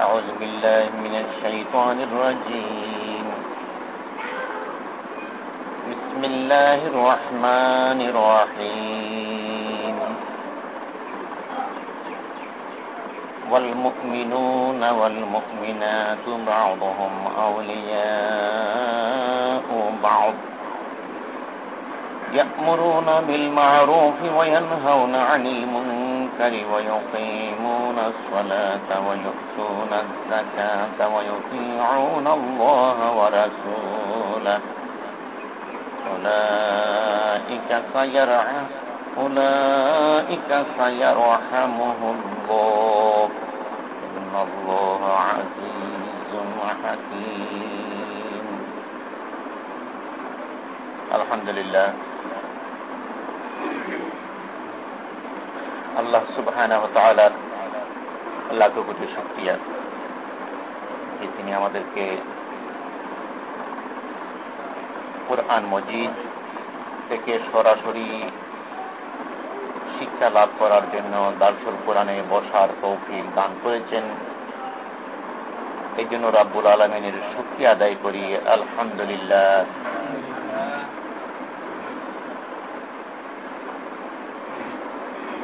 أعوذ بالله من الشيطان الرجيم. بسم الله الرحمن الرحيم. والمؤمنون والمؤمنات بعضهم أولياء بعض. يأمرون بالمعروف وينهون عن المنكر. ويقيمون الصلاة ويؤتون الزكاة ويطيعون الله ورسوله. أولئك سيرعى أولئك سيرحمهم الله. إن الله عزيز حكيم الحمد لله. আল্লাহ সুবহান আল্লাহ কোটি শুক্রিয়া যে তিনি আমাদেরকে কোরআন মজিদ থেকে সরাসরি শিক্ষা লাভ করার জন্য দার্সুল কোরআনে বসার তৌফিক দান করেছেন। এই জন্য রাব্বুল আলমিনের শুক্রিয়া আদায় করি। আলহামদুলিল্লাহ।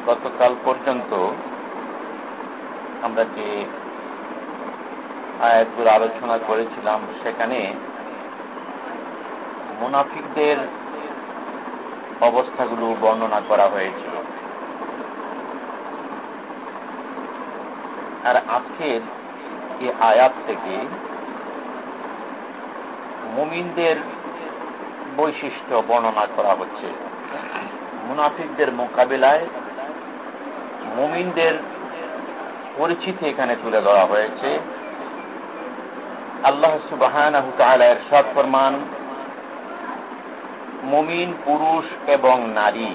গতকাল পর্যন্ত আমরা যে আয়াতগুলো আলোচনা করেছিলাম, সেখানে মুনাফিকদের অবস্থাগুলো বর্ণনা করা হয়েছিল। আর আজকের এই আয়াত থেকে মুমিনদের বৈশিষ্ট্য বর্ণনা করা হচ্ছে। মুনাফিকদের মোকাবিলায় মুমিনদের পরিচিতি এখানে তুলে ধরা হয়েছে। আল্লাহ সুবাহান এরশাদ ফরমান, মুমিন, পুরুষ এবং নারী,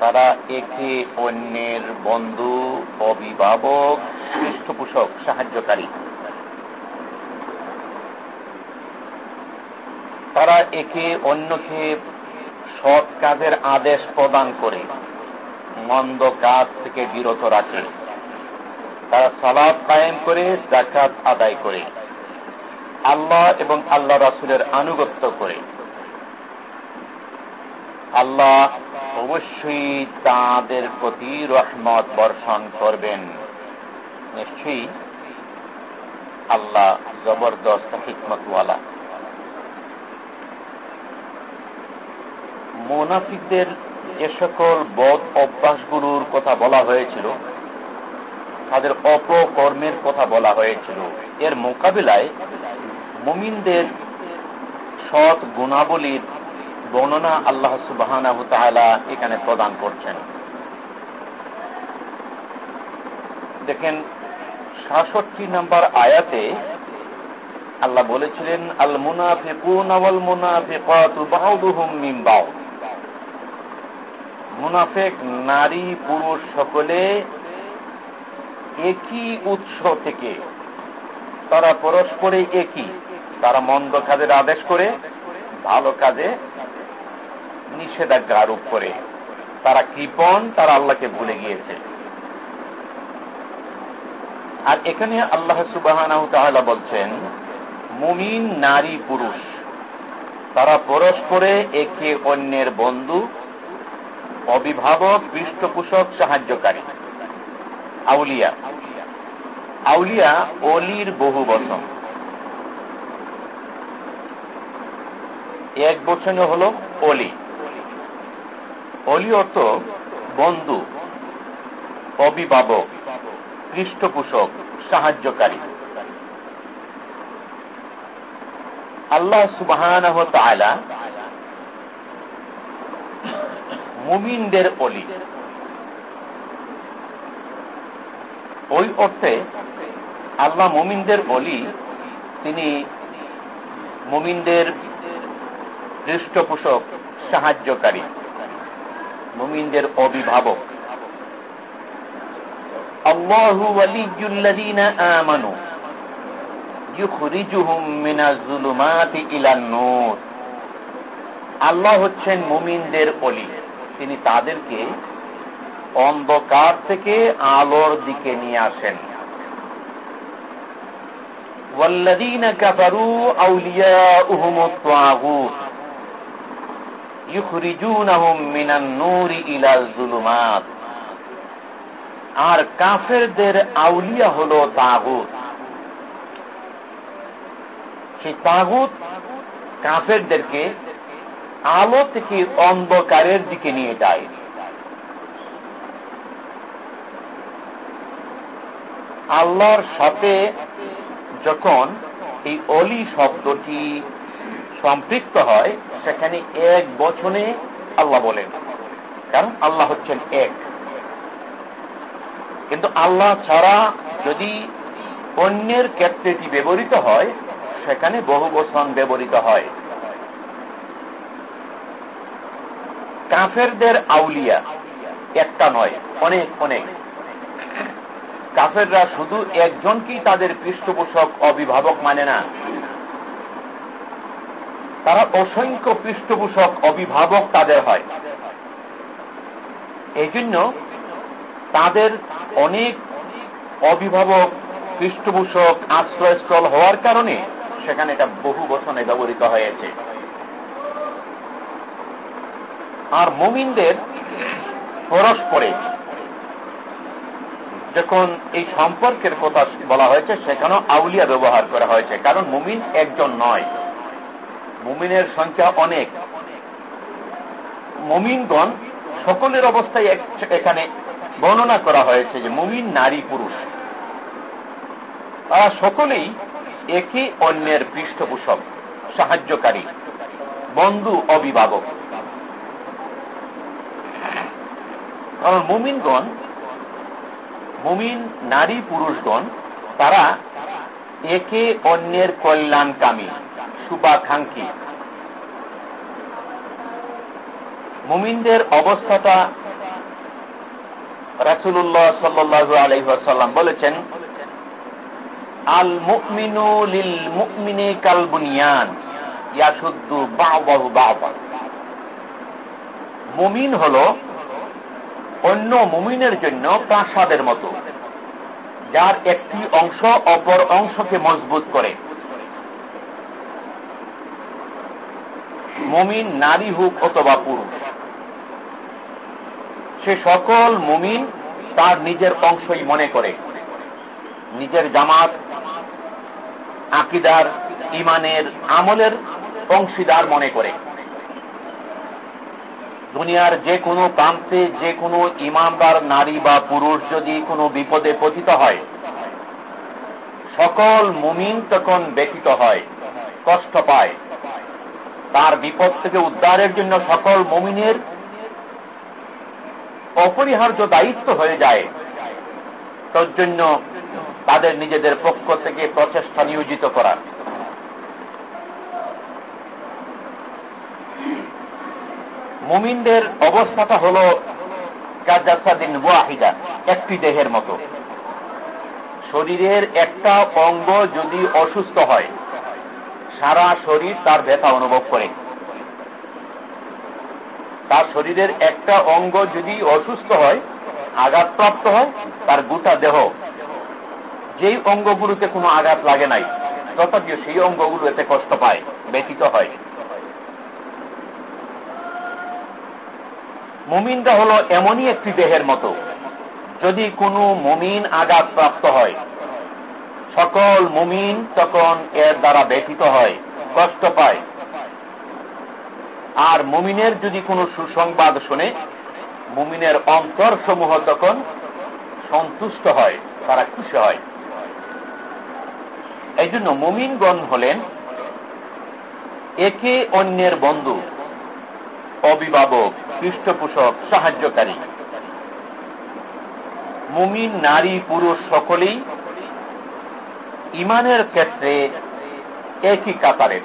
তারা একে অন্যের বন্ধু, অভিভাবক, পৃষ্ঠপোষক, সাহায্যকারী। তারা একে অন্যকে সৎ কাজের আদেশ প্রদান করে। মন্দ কাজ থেকে বিরত রাখে। তারা সালাদ কায়েম করে জাকাত আদায় করে। আল্লাহ এবং আল্লাহ রাসুলের আনুগত্য করে। আল্লাহ অবশ্যই তাদের প্রতি রহমত বর্ষণ করবেন। নিশ্চয়ই আল্লাহ জবরদস্ত হিকমতওয়ালা। মোনাফিকদের যে সকল বদ অভ্যাসগুলোর কথা বলা হয়েছিল, তাদের অপকর্মের কথা বলা হয়েছিল। এর মোকাবিলায় মুমিনদের সৎ গুণাবলীর বর্ণনা আল্লাহ সুবাহ এখানে প্রদান করছেন। দেখেন, সাতষট্টি নম্বর আয়াতে আল্লাহ বলেছিলেন, আল মুনাফিকুন আওয়াল মুনাফিকাতু বাউদুহুম মিন বাউদ। মুনাফেক, নারী, পুরুষ সকলে একই উৎস থেকে তারা পরস্পরে একই। তারা মন্দ কাজের আদেশ করে, ভালো কাজে নিষেধাজ্ঞা আরোপ করে। তারা কৃপন তারা আল্লাহকে ভুলে গিয়েছে। আর এখানে আল্লাহ সুবাহ বলছেন, মুমিন, নারী, পুরুষ, তারা পরস্পরে একে অন্যের বন্ধু অভিভাবক, পৃষ্ঠপোষক, সাহায্যকারী। আউলিয়া। আউলিয়া অলির বহু বচন। এক বচনে হল অলি। অলি অর্থ বন্ধু, অভিভাবক, পৃষ্ঠপোষক, সাহায্যকারী। আল্লাহ সুবাহ মুমিনদের অলি। ওই অর্থে আল্লাহ মুমিনদের অলি, তিনি মুমিনদের পৃষ্ঠপোষক সাহায্যকারী, মুমিনদের অভিভাবক। আল্লাহু হচ্ছেন মুমিনদের অলি। তিনি তাদেরকে অন্ধকার থেকে আলোর দিকে নিয়ে আসেন والذين كفروا أولياؤهم الطاغوت يخرجونهم من النور إلى الظلمات আর কাফেরদের আউলিয়া হলো তাগুত সেই তাগুত কাফেরদেরকে আলো থেকে অন্ধকারের দিকে নিয়ে যায়। আল্লাহর সাথে যখন এই অলি শব্দটি সম্পৃক্ত হয়, সেখানে এক বচনে আল্লাহ বলেন, কারণ আল্লাহ হচ্ছেন এক। কিন্তু আল্লাহ ছাড়া যদি অন্যের ক্ষেত্রেটি ব্যবহৃত হয়, সেখানে বহু বচন ব্যবহৃত হয়। কাফেরদের আউলিয়া, একটা নয়, অনেক অনেক। কাফেররা শুধু একজনকেই তাদের পৃষ্ঠপোষক অভিভাবক মানে না। তারা অসংখ্য পৃষ্ঠপোষক অভিভাবক তাদের হয়। এই জন্য তাদের অনেক অভিভাবক, পৃষ্ঠপোষক, আশ্রয়স্থল হওয়ার কারণে সেখানে এটা বহু বছনে ব্যবহৃত হয়েছে। আর মুমিনদের পরস্পরে যখন এই সম্পর্কের কথা বলা হয়েছে, সেখানেও আউলিয়া ব্যবহার করা হয়েছে। কারণ মুমিন একজন নয়। মুমিনের সংখ্যা অনেক। মুমিনগণ সকলের অবস্থায় এখানে বর্ণনা করা হয়েছে যে মুমিন নারী পুরুষ। তারা সকলেই একে অন্যের পৃষ্ঠপোষক, সাহায্যকারী, বন্ধু অভিভাবক। কারণ মুমিনগণ, মুমিন নারী পুরুষগণ, তারা একে অন্যের কল্যাণকামী শুভাকাঙ্ক্ষী। মুমিনদের অবস্থাটা রাসুল্লাহ সাল্লু আলহাসাল্লাম বলেছেন আল মুকমিনু লিল মুকমিনে কালবুনিয়ান ইয়াসুদ্দু বাহু বাহবা মুমিন হল অন্য মুমিনের জন্য প্রাসাদের মতো, যার একটি অংশ অপর অংশকে মজবুত করে। মুমিন নারী হোক অথবা পুরুষ, সে সকল মুমিন তার নিজের অংশই মনে করে। নিজের জামাত, আকিদার ইমানের আমলের অংশীদার মনে করে। দুনিয়ার যে কোনো প্রান্তে, যে কোনো ইমানদার নারী বা পুরুষ যদি কোনো বিপদে পতিত হয়, সকল মুমিন তখন ব্যতীত হয়, কষ্ট পায়। তার বিপদ থেকে উদ্ধারের জন্য সকল মুমিনের অপরিহার্য দায়িত্ব হয়ে যায়। তোর জন্য তাদের নিজেদের পক্ষ থেকে প্রচেষ্টা নিয়োজিত করা। মুমিনদের অবস্থাটা হল কাজাসাদিন ওয়াহিদা, একটি দেহের মতো। শরীরের একটা অঙ্গ যদি অসুস্থ হয়, সারা শরীর তার ব্যথা অনুভব করে। তার শরীরের একটা অঙ্গ যদি অসুস্থ হয়, আঘাতপ্রাপ্ত হয়, তার গোটা দেহ। যেই অঙ্গগুলোতে কোনো আঘাত লাগে নাই, তথাপিও সেই অঙ্গগুলো এতে কষ্ট পায়, ব্যথিত হয়। মুমিনটা হলো এমনই একটি দেহের মতো। যদি কোনো মুমিন আঘাত প্রাপ্ত হয়, সকল মুমিন তখন এর দ্বারা ব্যথিত হয়, কষ্ট পায়। আর মুমিনের যদি কোনো সুসংবাদ শুনে, মুমিনের অন্তর সমূহ তখন সন্তুষ্ট হয়, তারা খুশি হয়। এই জন্য মুমিনগণ হলেন একে অন্যের বন্ধু। অভিভাবক, পৃষ্ঠপোষক, সাহায্যকারী। মুমিন, নারী, পুরুষ সকলেই ইমানের ক্ষেত্রে একই কাতারের।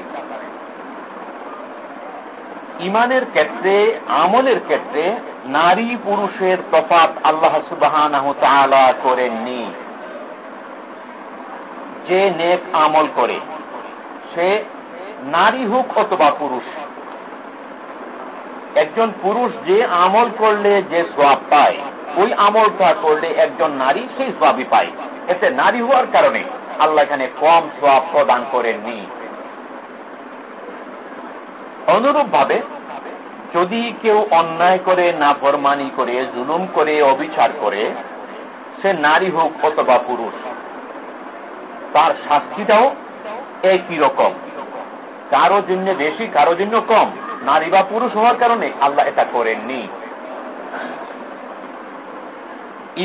ইমানের ক্ষেত্রে, আমলের ক্ষেত্রে নারী, পুরুষের তফাত আল্লাহ সুবাহ করেননি। যে নেক আমল করে, সে নারী হোক অথবা পুরুষ একজন পুরুষ যে আমল করলে যে সোয়াব পায়, ওই আমলটা করলে একজন নারী সেই সোয়াবই পায়। এতে নারী হওয়ার কারণে আল্লাহ এখানে কম সোয়াব প্রদান করেননি। অনুরূপ ভাবে যদি কেউ অন্যায় করে না নাফরমানি করে, জুলুম করে, অবিচার করে, সে নারী হোক অথবা পুরুষ, তার শাস্তিটাও একই রকম। কারও জন্য বেশি, কারও জন্য কম। নারী বা পুরুষ হওয়ার কারণে আল্লাহ এটা করেননি।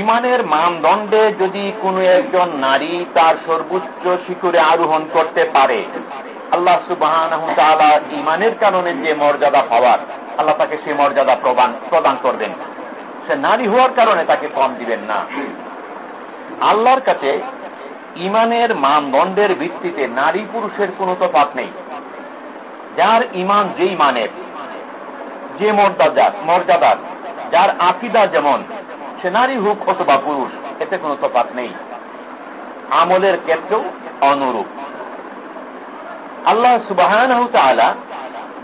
ইমানের মানদণ্ডে যদি কোনো একজন নারী তার সর্বোচ্চ শিখরে আরোহণ করতে পারে, আল্লাহ সুবাহ ইমানের কারণে যে মর্যাদা পাওয়ার, আল্লাহ তাকে সে মর্যাদা প্রদান করবেন। সে নারী হওয়ার কারণে তাকে কম দিবেন না। আল্লাহর কাছে ইমানের মানদণ্ডের ভিত্তিতে নারী পুরুষের কোনো তো তফাত নেই। যার ইমান যেই মানের যে মর্যাদার মর্যাদার যার আকিদা যেমন, সে নারী হোক অথবা পুরুষ, এতে কোনো তফাত নেই। আমলের ক্ষেত্রেও অনুরূপ। আল্লাহ সুবাহ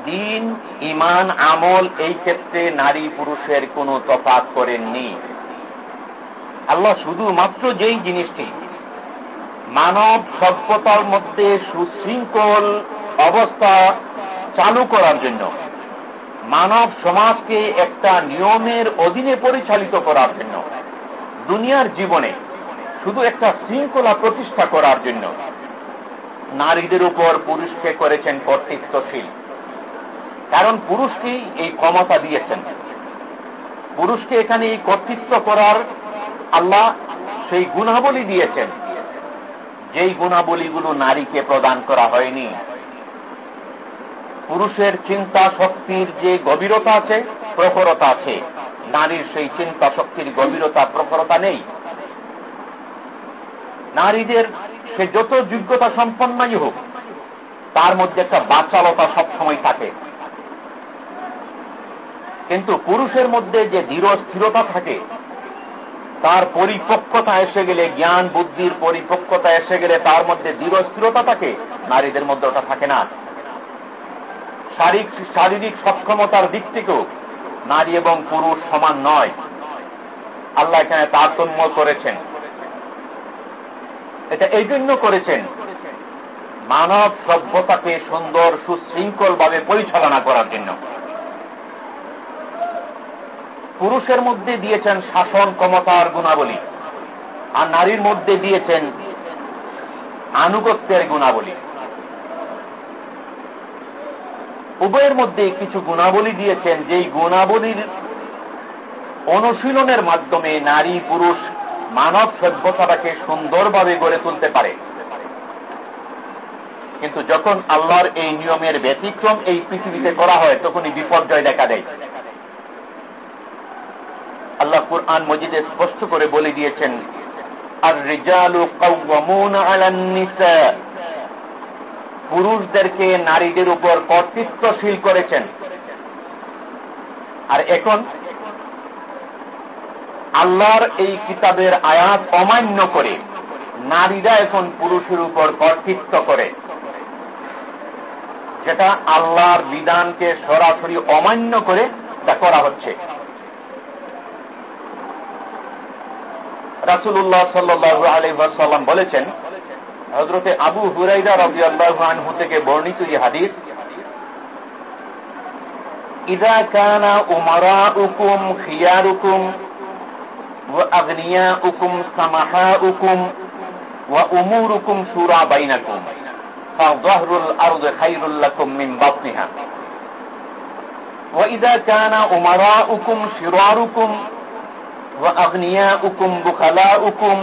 দিন ইমান আমল এই ক্ষেত্রে নারী পুরুষের কোনো তফাত করেননি। আল্লাহ শুধুমাত্র যেই জিনিসটি মানব সভ্যতার মধ্যে সুশৃঙ্খল অবস্থা চালু করার জন্য। মানব সমাজকে একটা নিয়মের অধীনে পরিচালিত করার জন্য। দুনিয়ার জীবনে শুধু একটা শৃঙ্খলা প্রতিষ্ঠা করার জন্য। নারীদের উপর পুরুষকে করেছেন কর্তৃত্বশীল। কারণ পুরুষকেই এই ক্ষমতা দিয়েছেন। পুরুষকে এখানে এই কর্তৃত্ব করার আল্লাহ সেই গুণাবলী দিয়েছেন। যেই গুণাবলীগুলো নারীকে প্রদান করা হয়নি পুরুষের চিন্তা শক্তির যে গভীরতা আছে, প্রখরতা আছে। নারীর সেই চিন্তা শক্তির গভীরতা, প্রখরতা নেই। নারীদের সে যত যোগ্যতা সম্পন্নই হোক, তার মধ্যে একটা বাচালতা সবসময় থাকে। কিন্তু পুরুষের মধ্যে যে দৃঢ় স্থিরতা থাকে, তার পরিপক্কতা এসে গেলে, জ্ঞান, বুদ্ধির পরিপক্কতা এসে গেলে তার মধ্যে দৃঢ় স্থিরতা থাকে, নারীদের মধ্যে ওটা থাকে না। শারীরিক শারীরিক সক্ষমতার দিক থেকেও নারী এবং পুরুষ সমান নয়। আল্লাহ এখানে তারতম্য করেছেন। এটা এই জন্য করেছেন। মানব সভ্যতাকে সুন্দর সুশৃঙ্খল ভাবে পরিচালনা করার জন্য। পুরুষের মধ্যে দিয়েছেন শাসন ক্ষমতার গুণাবলী, আর নারীর মধ্যে দিয়েছেন আনুগত্যের গুণাবলী। উভয়ের মধ্যে কিছু গুণাবলী দিয়েছেন, যেই গুণাবলীর অনুশীলনের মাধ্যমে নারী পুরুষ মানব সভ্যতাটাকে সুন্দরভাবে গড়ে তুলতে পারে। কিন্তু যখন আল্লাহর এই নিয়মের ব্যতিক্রম এই পৃথিবীতে করা হয়, তখনই বিপর্যয় দেখা দেয়। আল্লাহ কুরআন মজিদে স্পষ্ট করে বলে দিয়েছেন আর রিজালু পুরুষদেরকে নারীদের উপর কর্তৃত্বশীল করেছেন। আর এখন আল্লাহর এই কিতাবের আয়াত অমান্য করে নারীরা এখন পুরুষের উপর কর্তৃত্ব করে। যেটা আল্লাহর বিধানকে সরাসরি অমান্য করে তা করা হচ্ছে। রাসুল্লাহ সাল্লু আলহাম বলেছেন হজরতে আবু হুরাইদা রবি আল্লাহ থেকে বর্ণিত এই হাদিস ইদা কানা উমারা উকুম খিয়ারুকুম وأغنياؤكم سمحاؤكم وأموركم شورى بينكم فظهر الأرض خير لكم من بطنها وإذا كان أمراؤكم شراركم وأغنياؤكم بخلاؤكم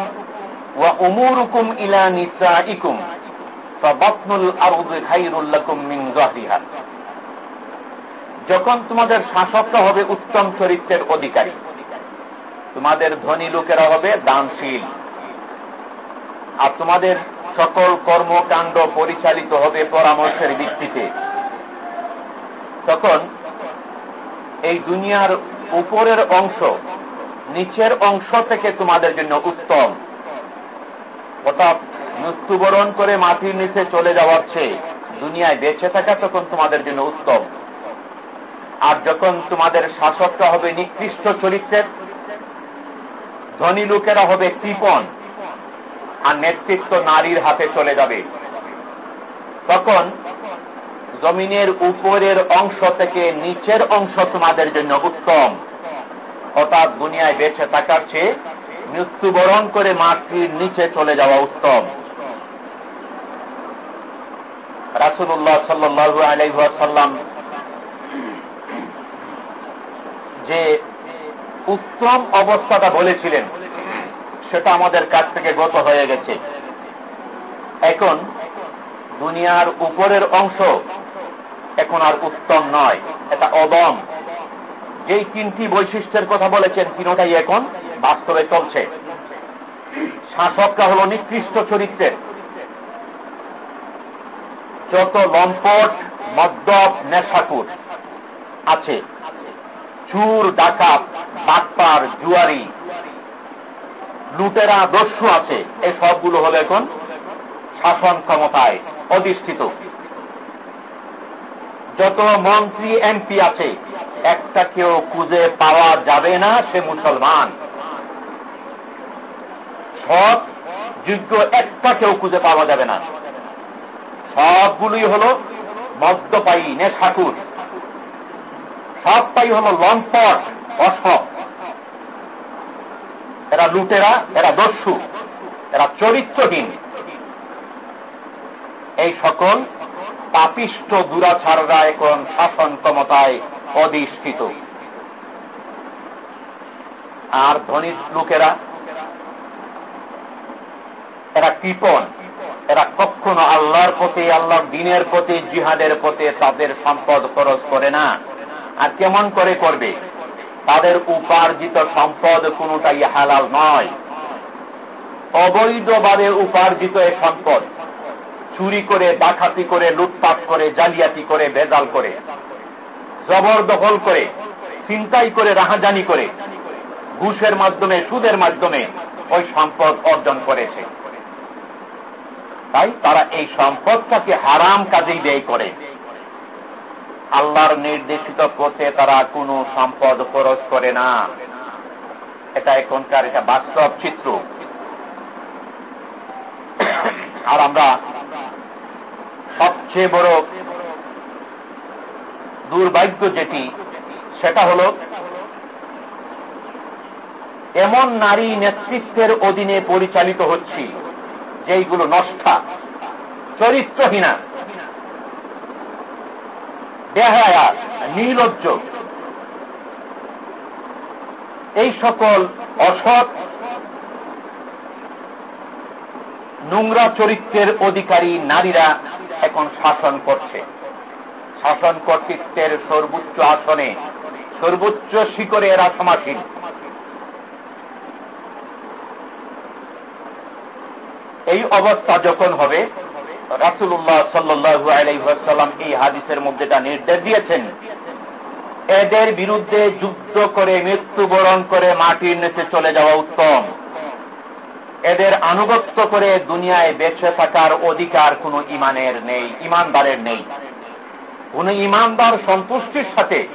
যখন তোমাদের শাসক হবে উত্তম চরিত্রের অধিকারী, তোমাদের ধনী লোকেরা হবে দানশীল। আর তোমাদের সকল কর্মকাণ্ড পরিচালিত হবে পরামর্শের ভিত্তিতে। তখন এই দুনিয়ার উপরের অংশ, নিচের অংশ থেকে তোমাদের জন্য উত্তম। অর্থাৎ মৃত্যুবরণ করে মাটির নিচে চলে যাওয়ার চেয়ে দুনিয়ায় বেঁচে থাকা তখন তোমাদের জন্য উত্তম। আর যখন তোমাদের শাসকটা হবে নিকৃষ্ট চরিত্রের, ধনী লোকেরা হবে কৃপন আর নেতৃত্ব নারীর হাতে চলে যাবে। তখন জমিনের উপরের অংশ থেকে নিচের অংশ তোমাদের জন্য উত্তম। অর্থাৎ দুনিয়ায় বেঁচে থাকার চেয়ে মৃত্যুবরণ করে মাটির নিচে চলে যাওয়া উত্তম। রাসুল্লাহ সাল্লু আলাইসাল্লাম যে উত্তম অবস্থাটা বলেছিলেন, সেটা আমাদের কাছ থেকে গত হয়ে গেছে। এখন দুনিয়ার উপরের অংশ এখন আর উত্তম নয়, এটা অদম। যেই তিনটি বৈশিষ্ট্যের কথা বলেছেন তিনটাই এখন বাস্তবে চলছে। শাসকরা হল নিকৃষ্ট চরিত্রের। যত লম্পট, মদ্যপ নেশাকুর আছে, চুর, ডাকাত, বাটপার, জুয়ারি, লুটেরা, দস্যু আছে এই সবগুলো হলো এখন শাসন ক্ষমতায় অধিষ্ঠিত। যত মন্ত্রী, এমপি আছে একটা কেউ খুঁজে পাওয়া যাবে না, সে মুসলমান। সব যোগ্য একটা কেউ খুঁজে পাওয়া যাবে না। সবগুলোই হল মদ্যপায়ী নেশাকুর সবটাই হল লম্পট অসব এরা লুটেরা, এরা দস্যু, এরা চরিত্রহীন। এই সকল পাপিষ্ট দুরাচাররা এখন শাসন ক্ষমতায় অধিষ্ঠিত। আর ধনী লোকেরা, এরা কৃপন এরা কখনো আল্লাহর প্রতি আল্লাহর দিনের প্রতি জিহাদের প্রতি তাদের সম্পদ খরচ করে না। আর কেমন করে করবে? তাদের উপার্জিত সম্পদ কোনটাই হালাল নয়। অবৈধভাবে উপার্জিত এই সম্পদ, চুরি করে, ডাকাতি করে, লুটপাট করে, জালিয়াতি করে বেজাল করে। জবরদখল করে চিন্তাই করে, রাহাজানি করে, ঘুষের মাধ্যমে, সুদের মাধ্যমে ওই সম্পদ অর্জন করেছে। তাই তারা এই সম্পদটাকে হারাম কাজেই ব্যয় করে। আল্লাহর নির্দেশিত পথে তারা কোনো সম্পদ খরচ করে না। এটা এখনকার এটা বাস্তব চিত্র। আর আমরা সবচেয়ে বড় দুর্ভাগ্য যেটি সেটা হল, এমন নারী নেতৃত্বের অধীনে পরিচালিত হচ্ছি, যেইগুলো নষ্টা, চরিত্রহীনা, বেহায়া নির্লজ্জ এই সকল অসৎ, নোংরা চরিত্রের অধিকারী নারীরা এখন শাসন করছে। শাসন কর্তৃত্বের সর্বোচ্চ আসনে, সর্বোচ্চ শিখরে এরা সমাসীন। এই অবস্থা যখন হবে রাসুল্লাহ সাল্লু আলাইসাল্লাম এই হাদিসের মধ্যে তা নির্দেশ দিয়েছেন, এদের বিরুদ্ধে যুদ্ধ করে, মৃত্যুবরণ করে মাটির নিচে চলে যাওয়া উত্তম। এদের আনুগত্য করে দুনিয়ায় বেঁচে থাকার অধিকার কোন ইমানের নেই, ইমানদারের নেই। কোন ইমানদার সন্তুষ্টির সাথে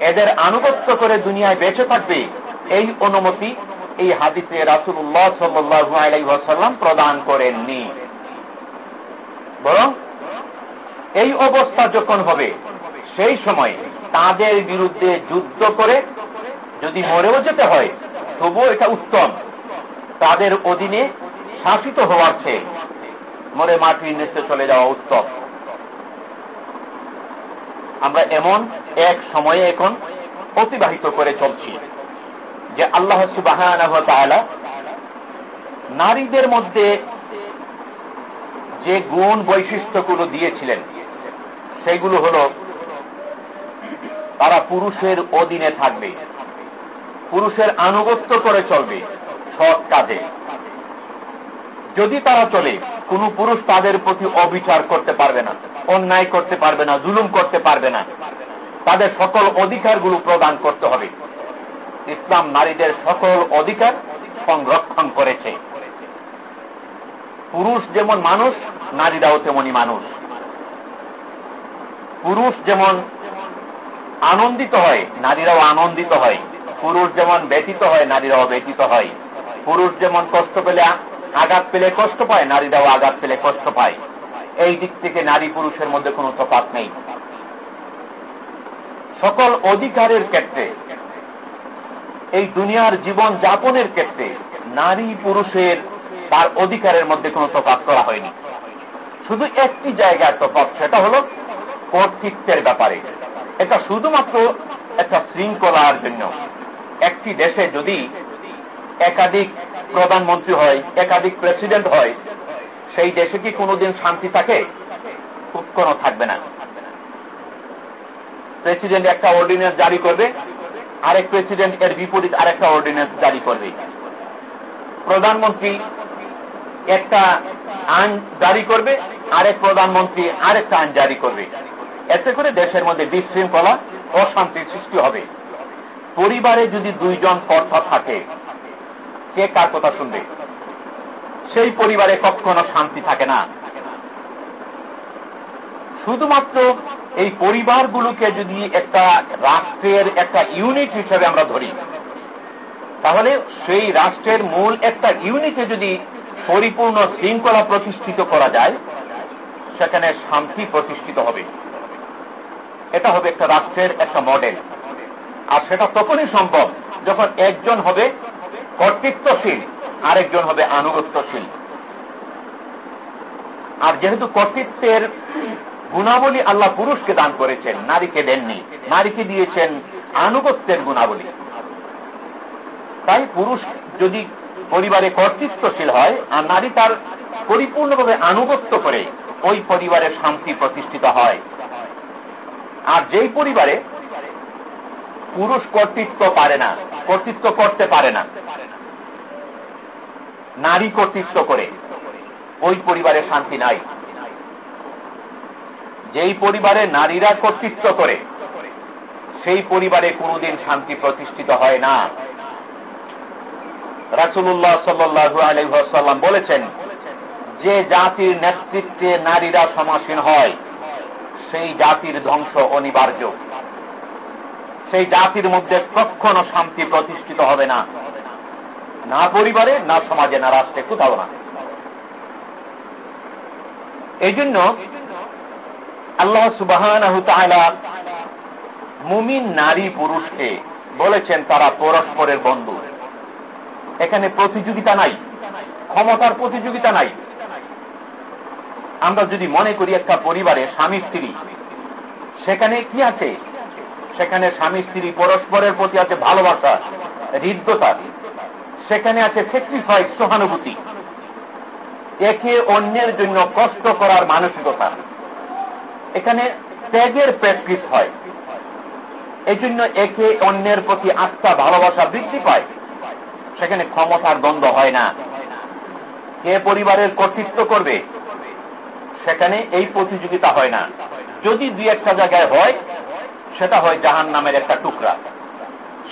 এদের আনুগত্য করে দুনিয়ায় বেঁচে থাকবে এই অনুমতি এই হাদিসে রাসুল্লাহ সাল্লু আলাইসাল্লাম প্রদান করেননি। বরং এই অবস্থা যখন হবে, সেই সময় তাদের বিরুদ্ধে যুদ্ধ করে যদি মরেও যেতে হয়, তবুও এটা উত্তম। তাদের অধীনে শাসিত হওয়ার চেয়ে মরে মাটির নিচে চলে যাওয়া উত্তম। আমরা এমন এক সময়ে এখন অতিবাহিত করে চলছি যে আল্লাহ সুবাহ নারীদের মধ্যে যে গুণ বৈশিষ্ট্যগুলো দিয়েছিলেন, সেগুলো হল তারা পুরুষের অধীনে থাকবে, পুরুষের আনুগত্য করে চলবে সৎ কাজে। যদি তারা চলে, কোন পুরুষ তাদের প্রতি অবিচার করতে পারবে না, অন্যায় করতে পারবে না, জুলুম করতে পারবে না। তাদের সকল অধিকারগুলো প্রদান করতে হবে। ইসলাম নারীদের সকল অধিকার সংরক্ষণ করেছে। পুরুষ যেমন মানুষ, নারীরাও তেমনই মানুষ। পুরুষ যেমন আনন্দিত হয়, নারীরাও আনন্দিত হয়। পুরুষ যেমন ব্যতীত হয়, নারীরাও ব্যতীত হয়। পুরুষ যেমন কষ্ট পেলে আঘাত পেলে কষ্ট পায় নারীরাও আঘাত পেলে কষ্ট পায়। এই দিক থেকে নারী পুরুষের মধ্যে কোনো তফাত নেই। সকল অধিকারের ক্ষেত্রে, এই দুনিয়ার জীবন যাপনের ক্ষেত্রে নারী পুরুষের তার অধিকারের মধ্যে কোনো তফাত করা হয়নি। শুধু একটি জায়গার তফাত সেটা হল কর্তৃত্বের ব্যাপারে। এটা শুধুমাত্র একটা শৃঙ্খলার জন্য। একটি দেশে যদি একাধিক প্রধানমন্ত্রী হয়, একাধিক প্রেসিডেন্ট হয়, সেই দেশে কি কোনোদিন শান্তি থাকে? কোনো থাকবে না। প্রেসিডেন্ট একটা অর্ডিন্যান্স জারি করবে, আরেক প্রেসিডেন্ট এর বিপরীত আরেকটা অর্ডিন্যান্স জারি করবে। প্রধানমন্ত্রী একটা আইন জারি করবে, আরেক প্রধানমন্ত্রী আরেকটা আইন জারি করবে। এতে করে দেশের মধ্যে বিশৃঙ্খলা, অশান্তির সৃষ্টি হবে। পরিবারে যদি দুইজন কর্তা থাকে কে কার কথা শুনবে? সেই পরিবারে কখনো শান্তি থাকে না। শুধুমাত্র এই পরিবারগুলোকে যদি একটা রাষ্ট্রের একটা ইউনিট হিসেবে আমরা ধরি, তাহলে সেই রাষ্ট্রের মূল একটা ইউনিটে যদি পরিপূর্ণ শৃঙ্খলা প্রতিষ্ঠিত করা যায়, সেখানে শান্তি প্রতিষ্ঠিত হবে। এটা হবে একটা রাষ্ট্রের একটা মডেল। আর সেটা তখনই সম্ভব যখন একজন হবে কর্তৃত্বশীল। আরেকজন হবে আনুগত্যশীল। আর যেহেতু কর্তৃত্বের গুণাবলী আল্লাহ পুরুষকে দান করেছেন, নারীকে দেননি, নারীকে দিয়েছেন আনুগত্যের গুণাবলী। তাই পুরুষ যদি পরিবারে কর্তৃত্বশীল হয়, আর নারী তার পরিপূর্ণভাবে আনুগত্য করে, ওই পরিবারে শান্তি প্রতিষ্ঠিত হয়। আর যেই পরিবারে পুরুষ কর্তৃত্ব পারে না, কর্তৃত্ব করতে পারে না নারী কর্তৃত্ব করে। ওই পরিবারে শান্তি নাই। যেই পরিবারে নারীরা কর্তৃত্ব করে, সেই পরিবারে কোনদিন শান্তি প্রতিষ্ঠিত হয় না। রাসুল্লাহ সাল্লু আলহাম বলেছেন, যে জাতির নেতৃত্বে নারীরা সমাসীন হয়, সেই জাতির ধ্বংস অনিবার্য। সেই জাতির মধ্যে কখনো শান্তি প্রতিষ্ঠিত হবে না। না পরিবারে, না সমাজে, না রাষ্ট্রে, কোথাও না। এই জন্য আল্লাহ সুবাহ মুমিন নারী পুরুষকে বলেছেন তারা পরস্পরের বন্ধু। এখানে প্রতিযোগিতা নাই, ক্ষমতার প্রতিযোগিতা নাই। আমরা যদি মনে করি একটা পরিবারে স্বামী স্ত্রী, সেখানে কি আছে? সেখানে স্বামী স্ত্রী পরস্পরের প্রতি আছে ভালোবাসা, হৃদ্যতা। সেখানে আছে স্যাক্রিফাইস সহানুভূতি। একে অন্যের জন্য কষ্ট করার মানসিকতা। এখানে ত্যাগের প্র্যাকটিস হয়। এই জন্য একে অন্যের প্রতি আস্থা, ভালোবাসা বৃদ্ধি পায়। সেখানে ক্ষমতার দ্বন্দ্ব হয় না। কে পরিবারের কর্তৃত্ব করবে? সেখানে এই প্রতিযোগিতা হয় না। যদি দুই একটা জায়গায় হয়, সেটা হয় জাহান নামের একটা টুকরা।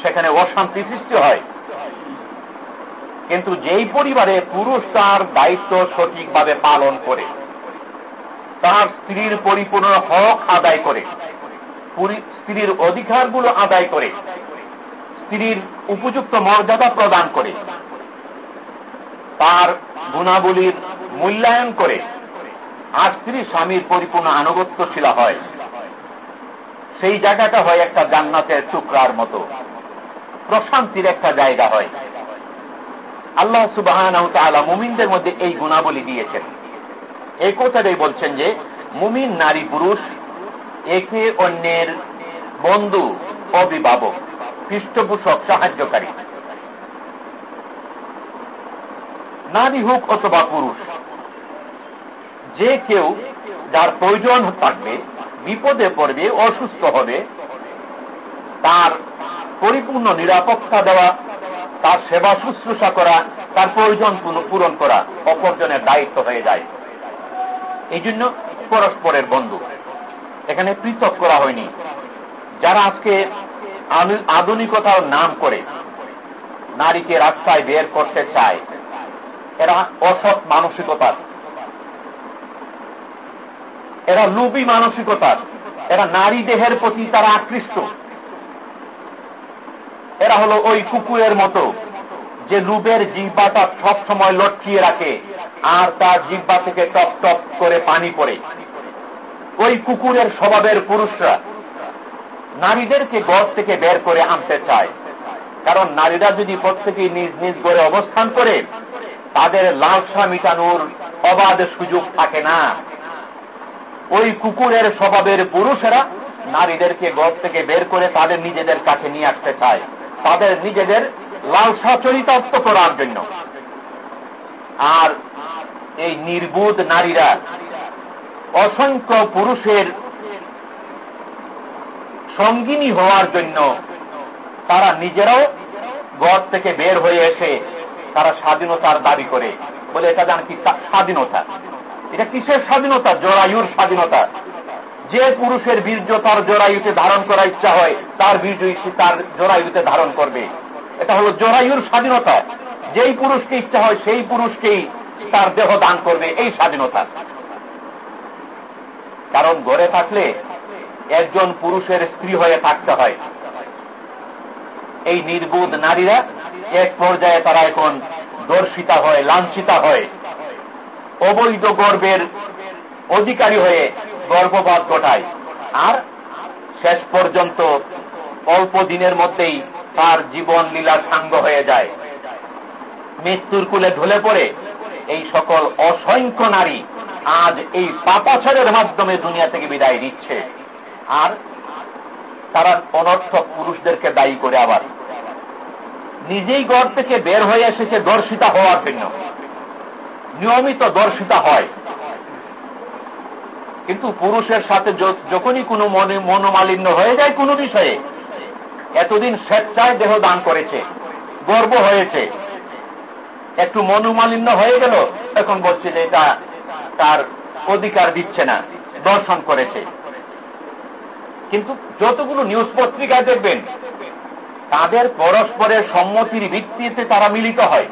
সেখানে অশান্তি সৃষ্টি হয়। কিন্তু যেই পরিবারে পুরুষ তার দায়িত্ব সঠিকভাবে পালন করে তার স্ত্রীর পরিপূর্ণ হক আদায় করে স্ত্রীর অধিকারগুলো আদায় করে, স্ত্রীর উপযুক্ত মর্যাদা প্রদান করে, তার গুণাবলীর মূল্যায়ন করে, আর স্ত্রী স্বামীর পরিপূর্ণ আনুগত্য আনুগত্যশীল হয়। সেই জায়গাটা হয় একটা জান্নাতের টুকরার মতো, প্রশান্তির একটা জায়গা হয়। আল্লাহ সুবাহ মুমিনদের মধ্যে এই গুণাবলী দিয়েছেন। এই কথাটাই বলছেন যে, মুমিন নারী পুরুষ, একে অন্যের বন্ধু, অভিভাবক, পৃষ্ঠপোষক, সাহায্যকারী। নারী হোক অথবা পুরুষ, যে কেউ যার প্রয়োজন থাকবে, বিপদে পড়বে, অসুস্থ হবে, তার পরিপূর্ণ নিরাপত্তা দেওয়া তার সেবা শুশ্রূষা করা, তার প্রয়োজন পূরণ করা অপরজনের দায়িত্ব হয়ে যায়। এই জন্য পরস্পরের বন্ধু। এখানে পৃথক করা হয়নি। যারা আজকে আধুনিকতার নাম করে, নারীকে রাস্তায় বের করতে চায়, এরা অসৎ মানসিকতার। এরা লুবি মানসিকতার। এরা নারী দেহের প্রতি তারা আকৃষ্ট। এরা হলো ওই কুকুরের মতো, যে লুবের জিহ্বাটা সব সময় লটকিয়ে রাখে আর তার জিহ্বা থেকে টপ টপ করে পানি পড়ে। ওই কুকুরের স্বভাবের পুরুষরা নারীদেরকে গড় থেকে বের করে আনতে চায়। কারণ নারীরা যদি প্রত্যেকে নিজ নিজ গড়ে অবস্থান করে, তাদের লালসা মিটানোর অবাধ সুযোগ থাকে না। ওই কুকুরের স্বভাবের পুরুষেরা নারীদেরকে গড় থেকে বের করে তাদের নিজেদের কাছে নিয়ে আসতে চায়। তাদের নিজেদের লালসা চরিতার্থ করার জন্য। আর এই নির্বুধ নারীরা অসংখ্য পুরুষের সঙ্গিনী হওয়ার জন্য তারা নিজেরাও ঘর থেকে বের হয়ে এসে তারা স্বাধীনতার দাবি করে। বলে এটা জান কি স্বাধীনতা? এটা কিসের স্বাধীনতা? জরায়ুর স্বাধীনতা। যে পুরুষের বীর্য তার জরায়ুতে ধারণ করার ইচ্ছা হয়, তার বীর্য তার জরায়ুতে ধারণ করবে। এটা হলো জরায়ুর স্বাধীনতা। যেই পুরুষকে ইচ্ছা হয়, সেই পুরুষকেই তার দেহ দান করবে এই স্বাধীনতা। কারণ গড়ে থাকলে একজন পুরুষের স্ত্রী হয়ে থাকতে হয়। এই নির্বোধ নারীরা এক পর্যায়ে তারা এখন দর্শিতা হয়, লাঞ্ছিতা হয়। অবৈধ গর্বের অধিকারী হয়ে গর্ভপাত ঘটায়। আর শেষ পর্যন্ত অল্প দিনের মধ্যেই তার জীবন লীলা সাঙ্গ হয়ে যায়। মৃত্যুর কুলে ঢলে পড়ে এই সকল অসংখ্য নারী আজ এই পাপাচারের মাধ্যমে দুনিয়া থেকে বিদায় নিচ্ছে। আর তারা অনর্থক পুরুষদেরকে দায়ী করে আবার। নিজেই ঘর থেকে বের হয়ে এসেছে দর্শিতা হওয়ার জন্য। নিয়মিত দর্শিতা হয়। কিন্তু পুরুষের সাথে যখনই কোনো মনে, মনোমালিন্য হয়ে যায় কোনো বিষয়ে, এতদিন স্বেচ্ছায় দেহ দান করেছে, গর্ব হয়েছে। একটু মনোমালিন্য হয়ে গেল, এখন বলছে যে এটা তার অধিকার দিচ্ছে না, দর্শন করেছে। কিন্তু যতগুলো নিউজ পত্রিকায় দেখবেন, তাদের পরস্পরের সম্মতির ভিত্তিতে তারা মিলিত হয়।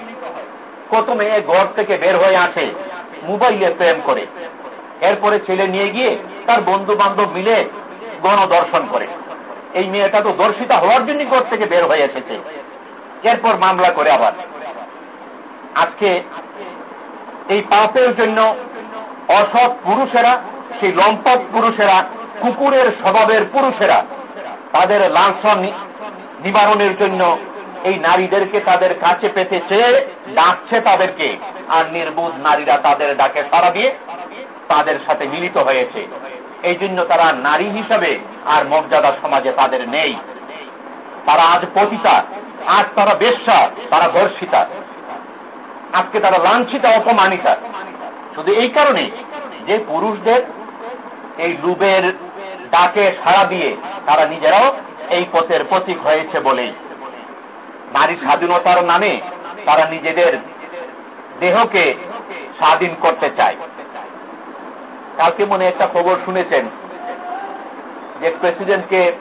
কত মেয়ে ঘর থেকে বের হয়ে আসে, মোবাইলে প্রেম করে। এরপরে ছেলে নিয়ে গিয়ে তার বন্ধু বান্ধব মিলে গণদর্শন করে। এই মেয়েটা তো দর্শিতা হওয়ার জন্য ঘর থেকে বের হয়ে এসেছে। এরপর মামলা করে আবার। আজকে এই পাপের জন্য অসৎ পুরুষেরা, সেই লম্পট পুরুষেরা, কুকুরের স্বভাবের পুরুষেরা, তাদের লাঞ্ছন নিবারণের জন্য এই নারীদেরকে তাদের কাছে পেতে চেয়ে ডাকছে তাদেরকে। আর নির্বুধ নারীরা তাদের ডাকে সারা দিয়ে তাদের সাথে মিলিত হয়েছে। এই জন্য তারা নারী হিসাবে আর মর্যাদা সমাজে তাদের নেই। তারা আজ পতিতা, আজ তারা বেশ্যা, তারা ধর্ষিতা আজকে তারা লাঞ্ছিতা, অপমানিতা। শুধু এই কারণে যে পুরুষদের এই লুবের ডাকে সাড়া দিয়ে তারা নিজেরাও এই পথের প্রতীক হয়েছে বলেই। নারী স্বাধীনতার নামে তারা নিজেদের দেহকে স্বাধীন করতে চায়। কালকে মনে একটা খবর শুনেছেন যে প্রেসিডেন্টকে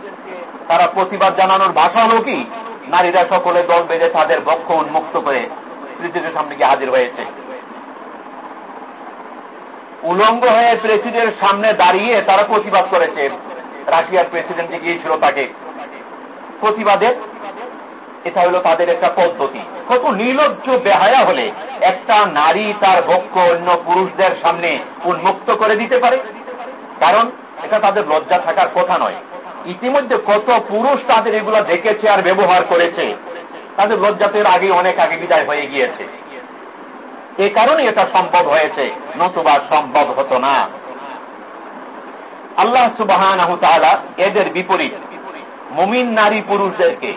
তারা প্রতিবাদ জানানোর ভাষা হল কি? নারীরা সকলে দল বেঁধে তাদের বক্ষ উন্মুক্ত করে প্রেসিডেন্টের সামনে গিয়ে হাজির হয়েছে। উলঙ্গ হয়ে প্রেসিডেন্টের সামনে দাঁড়িয়ে তারা প্রতিবাদ করেছে। রাশিয়ার প্রেসিডেন্ট গিয়েছিল তাকে। প্রতিবাদের এটা হলো তাদের একটা পদ্ধতি। কত নির্লজ্জ বেহায়া হলে একটা নারী তার বক্ষ অন্য পুরুষদের সামনে উন্মুক্ত করে দিতে পারে। কারণ এটা তাদের লজ্জা থাকার কথা নয়। ইতিমধ্যে কত পুরুষ তাদের এগুলো দেখেছে আর ব্যবহার করেছে। তাদের লজ্জাতের আগে অনেক আগে বিদায় হয়ে গিয়েছে। এ কারণে এটা সম্ভব হয়েছে, নতুবা সম্ভব হতো না। আল্লাহ সুবাহ এদের বিপরীত। মুমিন নারী পুরুষদেরকে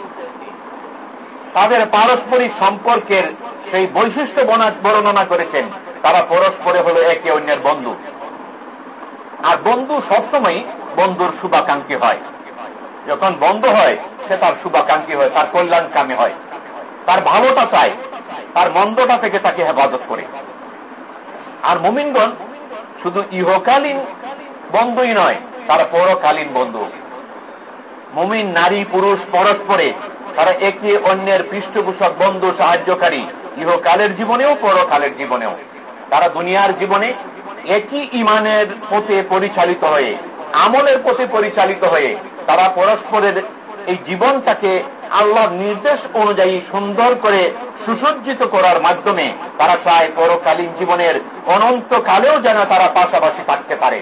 তাদের পারস্পরিক সম্পর্কের সেই বৈশিষ্ট্য বর্ণনা করেছেন। তারা পরস্পরে হল একে অন্যের বন্ধু। আর বন্ধু সবসময় বন্ধুর শুভাকাঙ্ক্ষী হয়। যখন বন্ধ হয়, সে তার শুভাকাঙ্ক্ষী হয়, তার কল্যাণকামী হয়। তার ভালোটা চায়, তার মন্দটা থেকে তাকে হেফাজত করে। আর মুমিনগণ শুধু ইহকালীন বন্ধুই নয়, তারা পরকালীন বন্ধু। মুমিন, নারী, পুরুষ, পরস্পরে তারা একে অন্যের পৃষ্ঠপোষক বন্ধু সাহায্যকারী। ইহকালের জীবনেও, পরকালের জীবনেও। তারা দুনিয়ার জীবনে একই ইমানের পথে পরিচালিত হয়ে, আমলের পথে পরিচালিত হয়ে, তারা পরস্পরের এই জীবনটাকে আল্লাহর নির্দেশ অনুযায়ী সুন্দর করে সুসজ্জিত করার মাধ্যমে তারা চায় পরকালীন জীবনের অনন্তকালেও যেন তারা পাশাপাশি থাকতে পারে।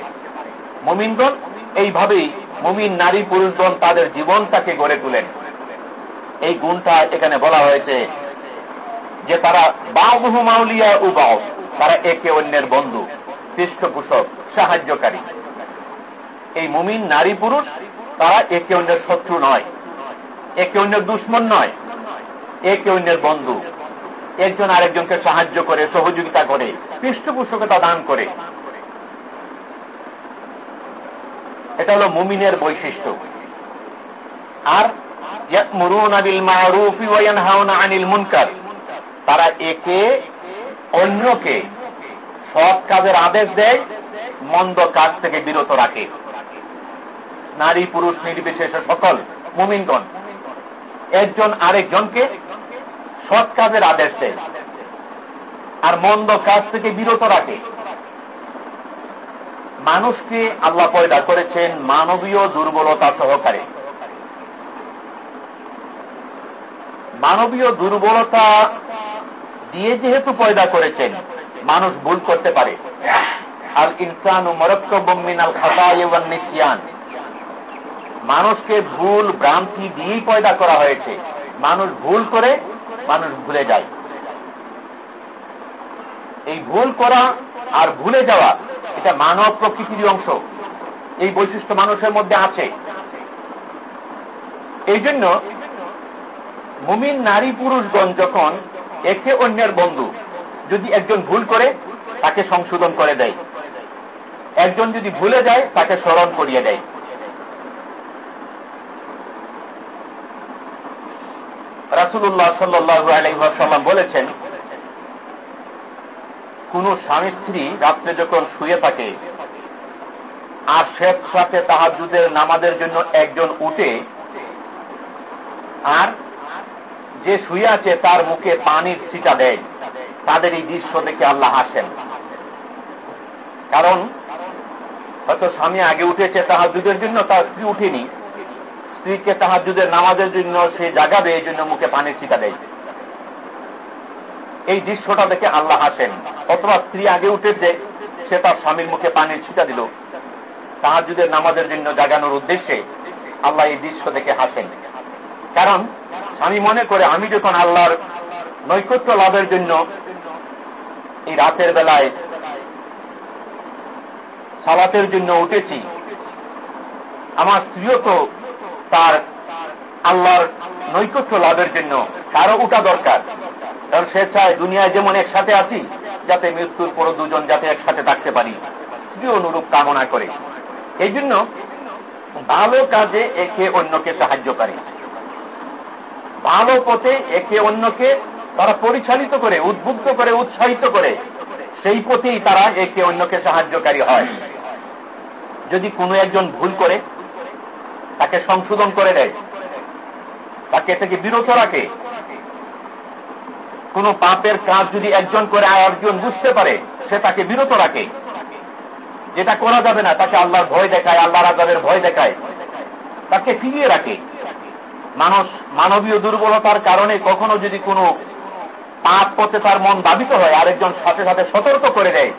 মুমিনগণ, এইভাবেই মুমিন নারী পুরুষগণ তাদের জীবনটাকে গড়ে তোলেন। এই গুণটা এখানে বলা হয়েছে যে তারা বাবহু মাউলিয়া ও বাউ, তারা একে অন্যের বন্ধু, পৃষ্ঠপোষক, সাহায্যকারী। এই মুমিন নারী পুরুষ, তারা একে অন্যের শত্রু নয়, একে অন্যের দুশ্মন নয়, একে অন্যের বন্ধু। একজন আরেকজনকে সাহায্য করে, সহযোগিতা করে, পৃষ্ঠপোষকতা দান করে। এটা হলো মুমিনের বৈশিষ্ট্য। আর তারা একে অন্যকে সৎ কাজের আদেশ দেয়, মন্দ কাজ থেকে বিরত রাখে। নারী, পুরুষ, নির্বিশেষে সকল মুমিনগণ একজন আরেকজনকে সৎ কাজের আদেশ দেয় আর মন্দ কাজ থেকে বিরত রাখে। মানুষকে আল্লাহ পয়দা করেছেন মানবীয় দুর্বলতা সহকারে। মানবীয় দুর্বলতা দিয়ে যেহেতু পয়দা করেছেন, মানুষ ভুল করতে পারে। আর ইনসান ও মরক্কমিনাল খাতা নিসিয়ান। মানুষকে ভুল ভ্রান্তি দিয়েই পয়দা করা হয়েছে। মানুষ ভুল করে, মানুষ ভুলে যায়। এই ভুল করা আর ভুলে যাওয়া, এটা মানব প্রকৃতির অংশ। এই বৈশিষ্ট্য মানুষের মধ্যে আছে। এই জন্য মুমিন নারী পুরুষগণ যখন একে অন্যের বন্ধু, যদি একজন ভুল করে, তাকে সংশোধন করে দেয়। একজন যদি ভুলে যায়, তাকে স্মরণ করিয়ে দেয়। রাসুল্লাহ সাল্লু বলেছেন, কোন স্বামী স্ত্রী রাত্রে যখন শুয়ে থাকে আর সাথে তাহাজুদের নামাজের জন্য একজন উঠে, আর যে শুয়ে আছে তার মুখে পানির ছিটা দেয়। তাদের এই দৃশ্য দেখে আল্লাহ হাসেন। কারণ, হয়তো স্বামী আগে উঠেছে তাহাজুদের জন্য, তার স্ত্রী উঠেনি। স্ত্রীকে তাহাজুদের নামাজের জন্য সে জাগাবে, এই জন্য মুখে পানির ছিটা দেয়। এই দৃশ্যটা দেখে আল্লাহ হাসেন। অথবা স্ত্রী আগে উঠেছে, সে তার স্বামীর মুখে পানির ছিটা দিল। তাহাজুদের নামাজের জন্য জাগানোর উদ্দেশ্যে আল্লাহ এই দৃশ্য দেখে হাসেন। কারণ আমি মনে করে আমি যখন আল্লাহর নৈকট্য লাভের জন্য এই রাতের বেলায় সালাতের জন্য উঠেছি, আমার স্ত্রীও তো তার আল্লাহর নৈকট্য লাভের জন্য তারও উঠা দরকার। কারণ সে চায় দুনিয়ায় যেমন একসাথে আছি, যাতে মৃত্যুর পর দুজন যাতে একসাথে থাকতে পারি। স্ত্রী অনুরূপ কামনা করে। এই জন্য ভালো কাজে একে অন্যকে সাহায্য করে। ভালো পথে একে অন্যকে তারা পরিচালিত করে, উদ্বুদ্ধ করে, উৎসাহিত করে, সেই পথেই তারা একে অন্যকে সাহায্যকারী হয়। যদি কোনো একজন ভুল করে, তাকে সংশোধন করে দেয়, তাকে থেকে বিরত রাখে, কোন পাপের কাজ যদি একজন করে আর একজন বুঝতে পারে, সে তাকে বিরত রাখে। যেটা করা যাবে না, তাকে আল্লাহর ভয় দেখায়, আল্লাহর আজাদের ভয় দেখায়, তাকে ফিরিয়ে রাখে। মানুষ মানবীয় দুর্বলতার কারণে কখনো যদি কোনো পাপ পথে তার মন দাবিত হয়, আরেকজন সাথে সাথে সতর্ক করে দেয়,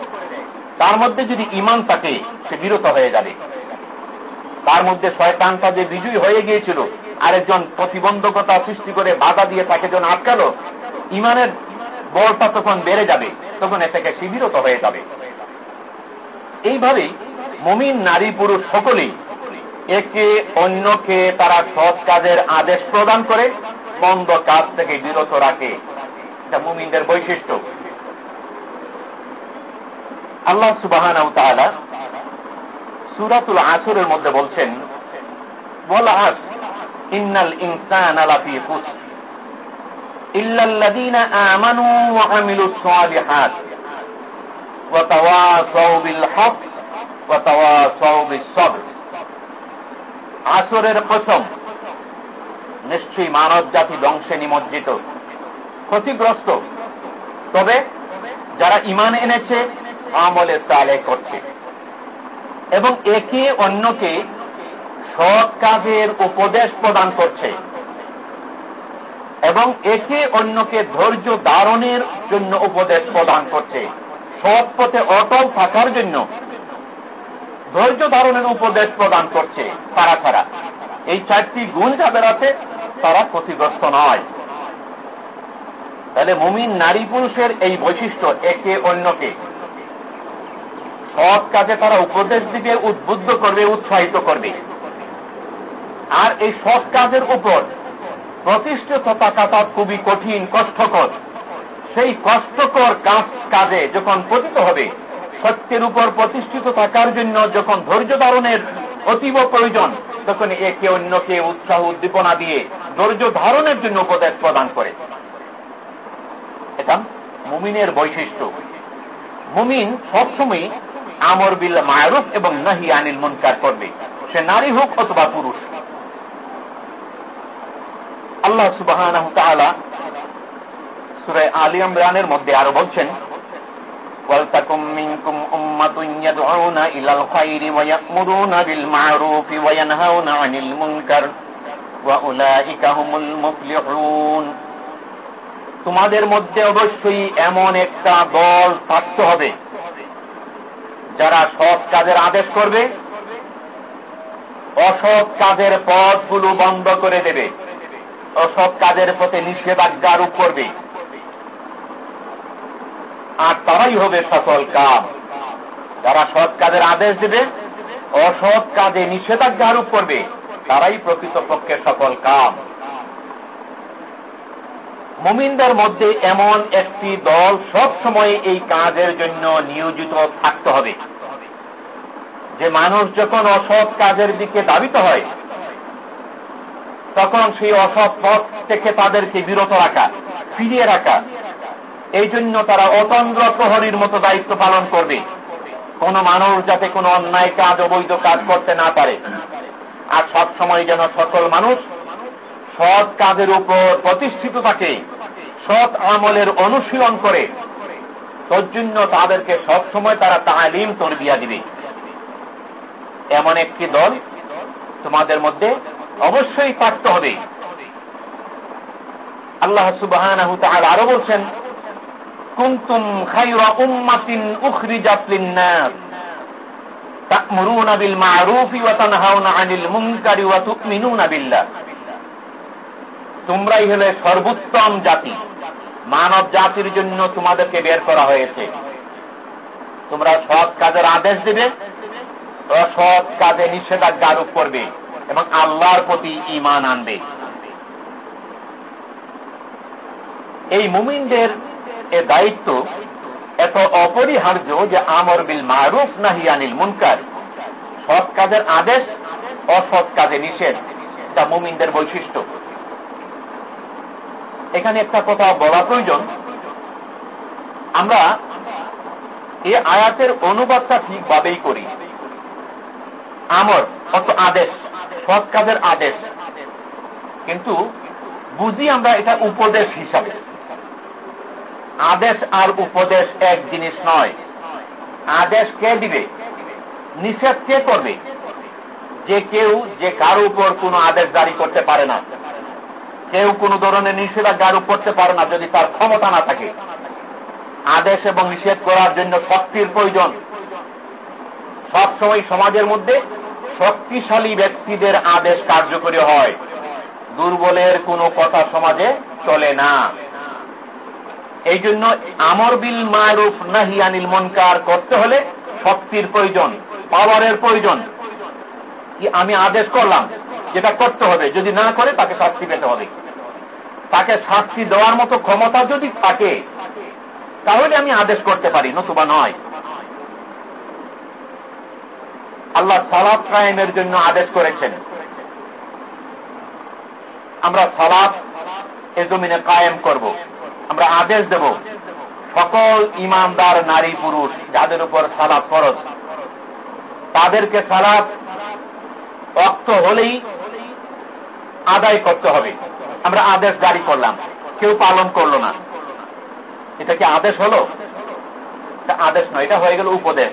তার মধ্যে যদি ইমান থাকে, সে বিরত হয়ে যাবে। তার মধ্যে শয়তানটা যে বিজয়ী হয়ে গিয়েছিল, আরেকজন প্রতিবন্ধকতা সৃষ্টি করে বাধা দিয়ে তাকে যখন আটকালো ইমানের বলটা তখন বেড়ে যাবে, তখন এ থেকে শিবিরত হয়ে যাবে। এইভাবেই মমিন, নারী, পুরুষ সকলেই একে অন্যকে তারা সৎ কাজের আদেশ প্রদান করে বন্ধ কাজ থেকে বিরত রাখে। এটা মুমিনদের বৈশিষ্ট্য। আল্লাহ সুবাহান সুরাতুল আসরের মধ্যে বলছেন, বলা আসরের কসম নিশ্চয়ই মানব জাতি ধ্বংসে নিমজ্জিত। ক্ষতিগ্রস্ত। তবে যারা ইমান এনেছে, আমলে তালে করছে। এবং একে অন্যকে সৎ কাজের উপদেশ প্রদান করছে। এবং একে অন্যকে ধৈর্য ধারণের জন্য উপদেশ প্রদান করছে। সৎ পথে অটল থাকার জন্য ধৈর্য ধারণের উপদেশ প্রদান করছে তারা ছাড়া। এই চারটি গুণ যাদের আছে, তারা ক্ষতিগ্রস্ত নয়। তাহলে মুমিন নারী পুরুষের এই বৈশিষ্ট্য একে অন্যকে। সৎ কাজে তারা উপদেশ দিকে উদ্বুদ্ধ করবে, উৎসাহিত করবে। আর এই সৎ কাজের উপর প্রতিষ্ঠিত থাকাটা খুবই কঠিন, কষ্টকর। সেই কষ্টকর কাজ কাজে যখন পতিত হবে সত্যের উপর প্রতিষ্ঠিত থাকার জন্য যখন ধৈর্য ধারণের অতীব প্রয়োজন, তখন একে অন্যকে উৎসাহ উদ্দীপনা দিয়ে ধৈর্য ধারণের জন্য উপদেশ প্রদান করে। এটা মুমিনের বৈশিষ্ট্য। মুমিন সবসময় আমর বিল মায়রুফ এবং নাহি আনিল মুনকার করবে। সে নারী হোক অথবা পুরুষ। আল্লাহ সুবাহ সুরে আলী মধ্যে আরও বলছেন ولتكن منكم أمة يدعون إلى الخير ويأمرون بالمعروف وينهون عن المنكر وأولئك هم المفلحون তোমাদের মধ্যে অবশ্যই এমন একটা দল থাকতে হবে যারা সৎ কাজের আদেশ করবে অসৎ কাজের পথগুলো বন্ধ করে দেবে অসৎ কাজের পথে নিষেধাজ্ঞা আরোপ করবে আর তারাই হবে সফল কাজ। যারা সৎ কাজের আদেশ দেবে, অসৎ কাজে নিষেধাজ্ঞা আরোপ করবে, তারাই প্রকৃতপক্ষে সফল কাম মুমিনদের মধ্যে এমন একটি দল সব সময় এই কাজের জন্য নিয়োজিত থাকতে হবে। যে মানুষ যখন অসৎ কাজের দিকে দাবিত হয়, তখন সেই অসৎ পথ থেকে তাদেরকে বিরত রাখা, ফিরিয়ে রাখা এই জন্য তারা অতন্ত্র প্রহরীর মতো দায়িত্ব পালন করবে। কোন মানুষ যাতে কোনো অন্যায় কাজ, অবৈধ কাজ করতে না পারে। আর সব সময় যেন সকল মানুষ সৎ কাজের উপর প্রতিষ্ঠিত থাকে, সৎ আমলের অনুশীলন করে তোর জন্য তাদেরকে সব সময় তারা তালিম তরবিয়া দিবে। এমন একটি দল তোমাদের মধ্যে অবশ্যই থাকতে হবে। আল্লাহ সুবাহ আরও বলছেন কুন্তুম খাইরা উম্মাতিন উখরিজাত লিন-নাস। তা'মুরুনা বিল মা'রুফি ওয়া তানহাউনা 'আনিল মুনকারি ওয়া তু'মিনুনা বিল্লাহ। তোমরাই হলে সর্বোত্তম জাতি। মানব জাতির জন্য তোমাদেরকে বের করা হয়েছে। তোমরা সৎ কাজের আদেশ দেবে, অসৎ কাজে নিষেধাজ্ঞা আরোপ করবে এবং আল্লাহর প্রতি ইমান আনবে। এই মুমিনদের এ দায়িত্ব এত অপরিহার্য যে আমর বিল মারুফ নাহি আনিল মুনকার। সৎ কাজের আদেশ, অসৎ কাজে নিষেধ। তা মুমিনদের বৈশিষ্ট্য। এখানে একটা কথা বলা প্রয়োজন। আমরা এই আয়াতের অনুবাদটা ঠিকভাবেই করি। আমর অত আদেশ, সৎ কাজের আদেশ। কিন্তু বুঝি আমরা এটা উপদেশ হিসাবে। আদেশ আর উপদেশ এক জিনিস নয়। আদেশ কে দিবে? নিষেধ কে করবে? যে কেউ, যে কারও উপর কোন আদেশ জারি করতে পারে না। কেউ কোন ধরনের নিষেধাজ্ঞা আরোপ করতে পারে না যদি তার ক্ষমতা না থাকে। আদেশ এবং নিষেধ করার জন্য শক্তির প্রয়োজন। সবসময় সমাজের মধ্যে শক্তিশালী ব্যক্তিদের আদেশ কার্যকরী হয়। দুর্বলের কোনো কথা সমাজে চলে না। এই জন্য আমর বিল মারুফ নাহি আনিল মনকার করতে হলে শক্তির প্রয়োজন, পাওয়ারের প্রয়োজন। আমি আদেশ করলাম? যেটা করতে হবে। যদি না করে, তাকে শাস্তি পেতে হবে। তাকে শাস্তি দেওয়ার মতো ক্ষমতা যদি থাকে, তাহলে আমি আদেশ করতে পারি, নতুবা নয়। আল্লাহ সালাদ কায়েমের জন্য আদেশ করেছেন। আমরা সালাদ এ জমিনে কায়েম করব। আমরা আদেশ দেব। সকল ইমানদার, নারী, পুরুষ, যাদের উপর সালাদ ফরজ, তাদেরকে সালাদ রক্ত হলেই আদায় করতে হবে। আমরা আদেশ জারি করলাম। কেউ পালন করল না। এটা কি আদেশ হলো? আদেশ নয়, এটা হয়ে গেল উপদেশ।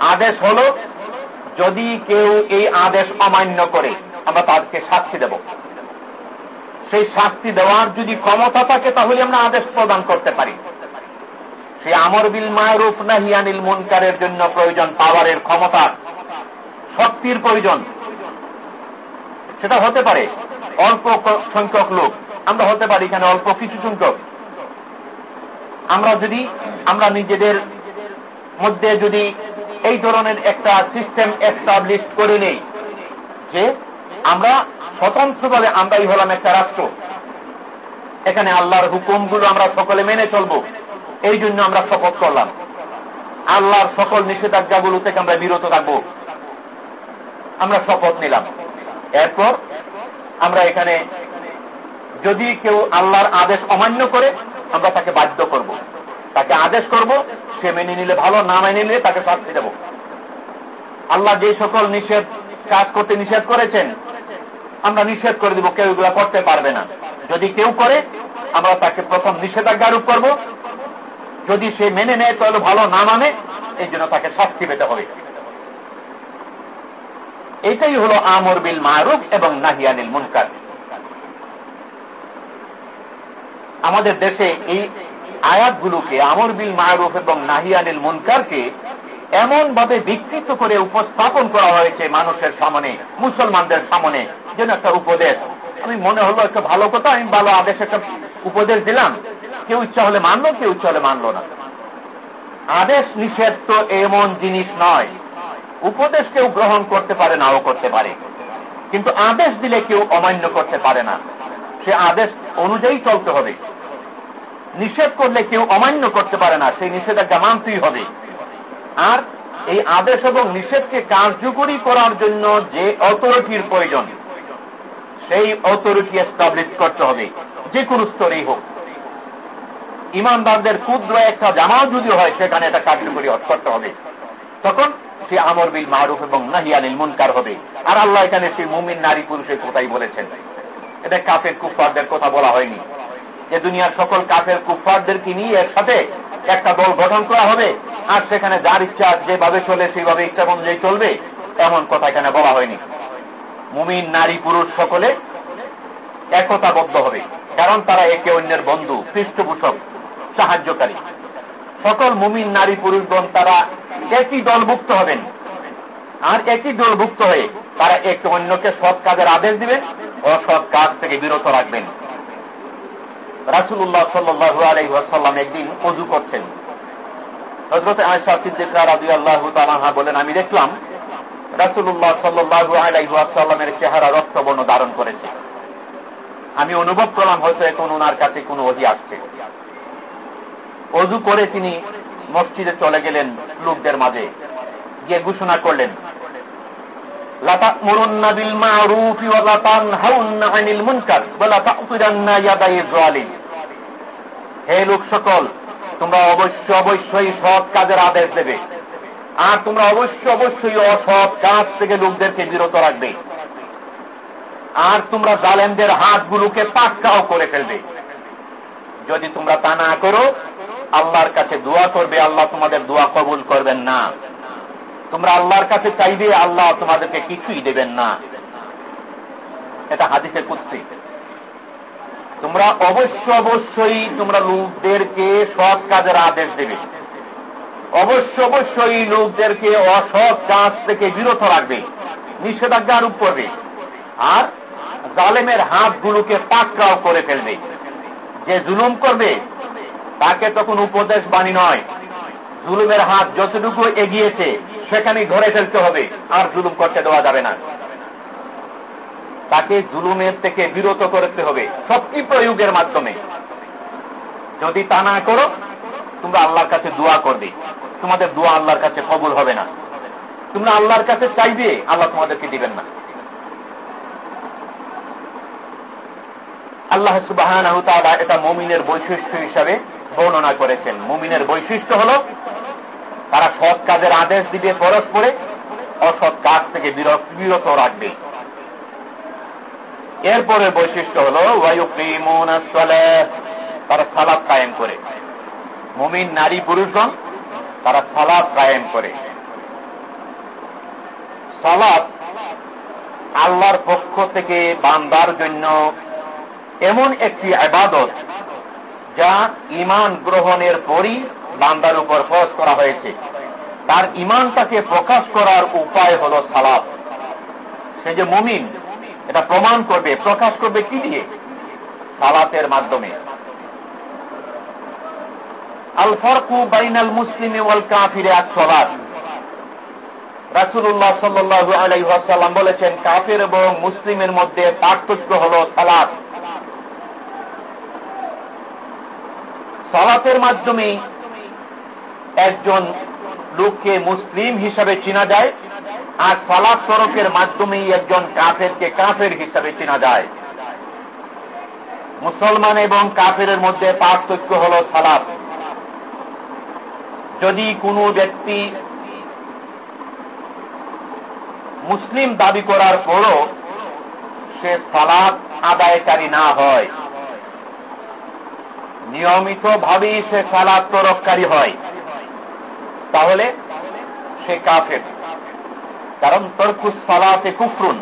আদেশ হলো, যদি কেউ এই আদেশ অমান্য করে, আমরা তাদেরকে সাক্ষী দেব। সেই শাস্তি দেওয়ার যদি ক্ষমতা থাকে, তাহলে আমরা আদেশ প্রদান করতে পারি। সেই আমর বিল মায়রুফ নাহিয়ানিল মুনকারের জন্য প্রয়োজন পাওয়ারের ক্ষমতা। শক্তির প্রয়োজন। সেটা হতে পারে অল্প সংখ্যক লোক। আমরা হতে পারি এখানে অল্প কিছু সংখ্যক। আমরা যদি, আমরা নিজেদের মধ্যে যদি এই ধরনের একটা সিস্টেম এস্টাবলিশ করে নেই, যে আমরা স্বতন্ত্রভাবে আমরাই হলাম একটা রাষ্ট্র। এখানে আল্লাহর হুকুমগুলো আমরা সকলে মেনে চলবো। এই জন্য আমরা শপথ করলাম। আল্লাহর সকল নিষেধাজ্ঞাগুলো থেকে আমরা বিরত থাকব। আমরা শপথ নিলাম। এরপর আমরা এখানে যদি কেউ আল্লাহর আদেশ অমান্য করে, আমরা তাকে বাধ্য করব। তাকে আদেশ করব, সে মেনে নিলে ভালো, না মেনে নিলে তাকে শাস্তি দেব। আল্লাহ যে সকল নিষেধ কাজ করতে নিষেধ করেছেন আমরা নিষেধ করে দিব, কেউ এগুলা করতে পারবে না। যদি কেউ করে, আমরা তাকে প্রথম নিষেধাজ্ঞা আরোপ করব। যদি সে মেনে নেয়, তাহলে ভালো, না মানে এই জন্য তাকে শাস্তি পেতে হবে। এটাই হলো আমর বিল মারুফ এবং নাহিয়ানিল মুনকার। আমাদের দেশে এই আয়াতগুলোকে, আমর বিল মারুফ এবং নাহিয়ানিল মুনকারকে এমন ভাবে বিকৃত করে উপস্থাপন করা হয়েছে মানুষের সামনে, মুসলমানদের সামনে, যেন একটা উপদেশ। আমি মনে হলো একটা ভালো কথা, আমি ভালো আদেশ, একটা উপদেশ দিলাম। কেউ ইচ্ছা হলে মানলো, কেউ ইচ্ছা হলে মানলো না। আদেশ নিষেধ তো এমন জিনিস নয়। উপদেশ কেউ গ্রহণ করতে পারে, নাও করতে পারে। কিন্তু আদেশ দিলে কেউ অমান্য করতে পারে না। সে আদেশ অনুযায়ী চলতে হবে। নিষেধ করলে কেউ অমান্য করতে পারে না। সেই নিষেধাজ্ঞা মানতেই হবে। আর এই আদেশ এবং নিষেধকে কার্যকরী করার জন্য যে অথরিটির প্রয়োজন, সেই অথরিটি এস্টাবলিশ করতে হবে, যে কোনো স্তরেই হোক। ইমানদারদের ক্ষুদ্র একটা জামাও যদি হয়, সেখানে এটা কার্যকরী করতে হবে। তখন সে আমর বিল মারুফ এবং নাহিয়ানিল মুনকার হবে। আর আল্লাহ এখানে সেই মুমিন নারী পুরুষের কথাই বলেছেন। এটা কাফের কুফারদের কথা বলা হয়নি। যে দুনিয়ার সকল কাফের কুফারদেরকে নিয়ে একসাথে একটা দল গঠন করা হবে, আর সেখানে যার ইচ্ছা যেভাবে চলে সেইভাবে ইচ্ছা অনুযায়ী চলবে, এমন কথা এখানে বলা হয়নি। মুমিন, নারী, পুরুষ সকলে একতাবদ্ধ হবে, কারণ তারা একে অন্যের বন্ধু, পৃষ্ঠপোষক, সাহায্যকারী। সকল মুমিন, নারী পুরুষগণ তারা একই দলভুক্ত হবেন। আর একই দলভুক্ত হয়ে তারা একটু অন্যকে সৎ কাজের আদেশ দিবেন, অসৎ কাজ থেকে বিরত রাখবেন। রাসুল্লাহ সাল্লু আলাইসাল্লাম একদিন অজু করছেন হজরত আয়সা সিদ্দিকা রাজু আল্লাহ তালাহা বলেন, আমি দেখলাম রাসুল্লাহ সাল্লু চেহারা রক্তবর্ণ ধারণ করেছে। আমি অনুভব করলাম হয়তো এখন ওনার কাছে কোনো অধি আসছে। অজু করে তিনি মসজিদে চলে গেলেন লোকদের মাঝে, গিয়ে ঘোষণা করলেন হে লোক সকল, তোমরা অবশ্য অবশ্যই সৎ কাজের আদেশ দেবে। আর তোমরা অবশ্য অবশ্যই অসৎ কাজ থেকে লোকদেরকে বিরত রাখবে। আর তোমরা হাতগুলোকে পাক্কাও করে ফেলবে। যদি তোমরা তা না করো, আল্লাহর কাছে দোয়া করবে, আল্লাহ তোমাদের দোয়া কবুল করবেন না। তোমরা আল্লাহর কাছে চাইবে, আল্লাহ তোমাদেরকে কিছুই দেবেন না। এটা হাদিসে কুস্তি তোমরা অবশ্য অবশ্যই তোমরা লোকদেরকে সৎ কাজের আদেশ দেবে। অবশ্য অবশ্যই লোকদেরকে অসৎ কাজ থেকে বিরত রাখবে, নিষেধাজ্ঞা আরোপ করবে, আর জালেমের হাতগুলোকে পাকড়াও করে ফেলবে। যে জুলুম করবে, তাকে তখন উপদেশ বাণী নয়। জুলুমের হাত যতটুকু এগিয়েছে, সেখানেই ধরে ফেলতে হবে। আর জুলুম করতে দেওয়া যাবে না। তাকে জুলুমের থেকে বিরত করতে হবে শক্তি প্রয়োগের মাধ্যমে। যদি তা না করো, তোমরা আল্লাহর কাছে দোয়া করবে। তোমাদের দোয়া আল্লাহর কাছে কবুল হবে না। তোমরা আল্লাহর কাছে চাইবে, আল্লাহ তোমাদেরকে দিবেন না। আল্লাহ সুবাহ এটা মমিনের বৈশিষ্ট্য হিসাবে বর্ণনা করেছেন। মুমিনের বৈশিষ্ট্য হল, তারা সৎ কাজের আদেশ দিবে পরস্পরে, অসৎ কাজ থেকে বিরত রাখবে। এরপরে বৈশিষ্ট্য হল তারা সালাদ কায়েম করে। মুমিন নারী পুরুষগণ, তারা সালাদ কায়েম করে। সালাদ আল্লাহর পক্ষ থেকে বান্দার জন্য এমন একটি আবাদত যা ইমান গ্রহণের পরই বান্দার উপর ফরজ করা হয়েছে। তার ইমানটাকে প্রকাশ করার উপায় হল সালাদ সে যে মুমিন, এটা প্রমাণ করবে, প্রকাশ করবে কি দিয়ে? সালাতের মাধ্যমে। আল ফরকু বাইনাল মুসলিম ওয়াল কাফিরে এক সলাদ রাসুল্লাহ সাল্লু আলাইসাল্লাম বলেছেন, কাফের এবং মুসলিমের মধ্যে পার্থক্য হল সালাদ সালাতের মাধ্যমে একজন লোককে মুসলিম হিসাবে চিনা যায় আর সালাদ তরকের মাধ্যমেই একজন কাফেরকে কাফের হিসাবে চিনা যায়। মুসলমান এবং কাফের মধ্যে পার্থক্য হল সালাদ যদি কোনো ব্যক্তি মুসলিম দাবি করার পরও সে সালাদ আদায়কারী না হয় নিয়মিত ভাবেই সে সালাদ তরফকারী হয়। তাহলে সে কাফের। কারণ তরকুস সালাতে কুফরুন।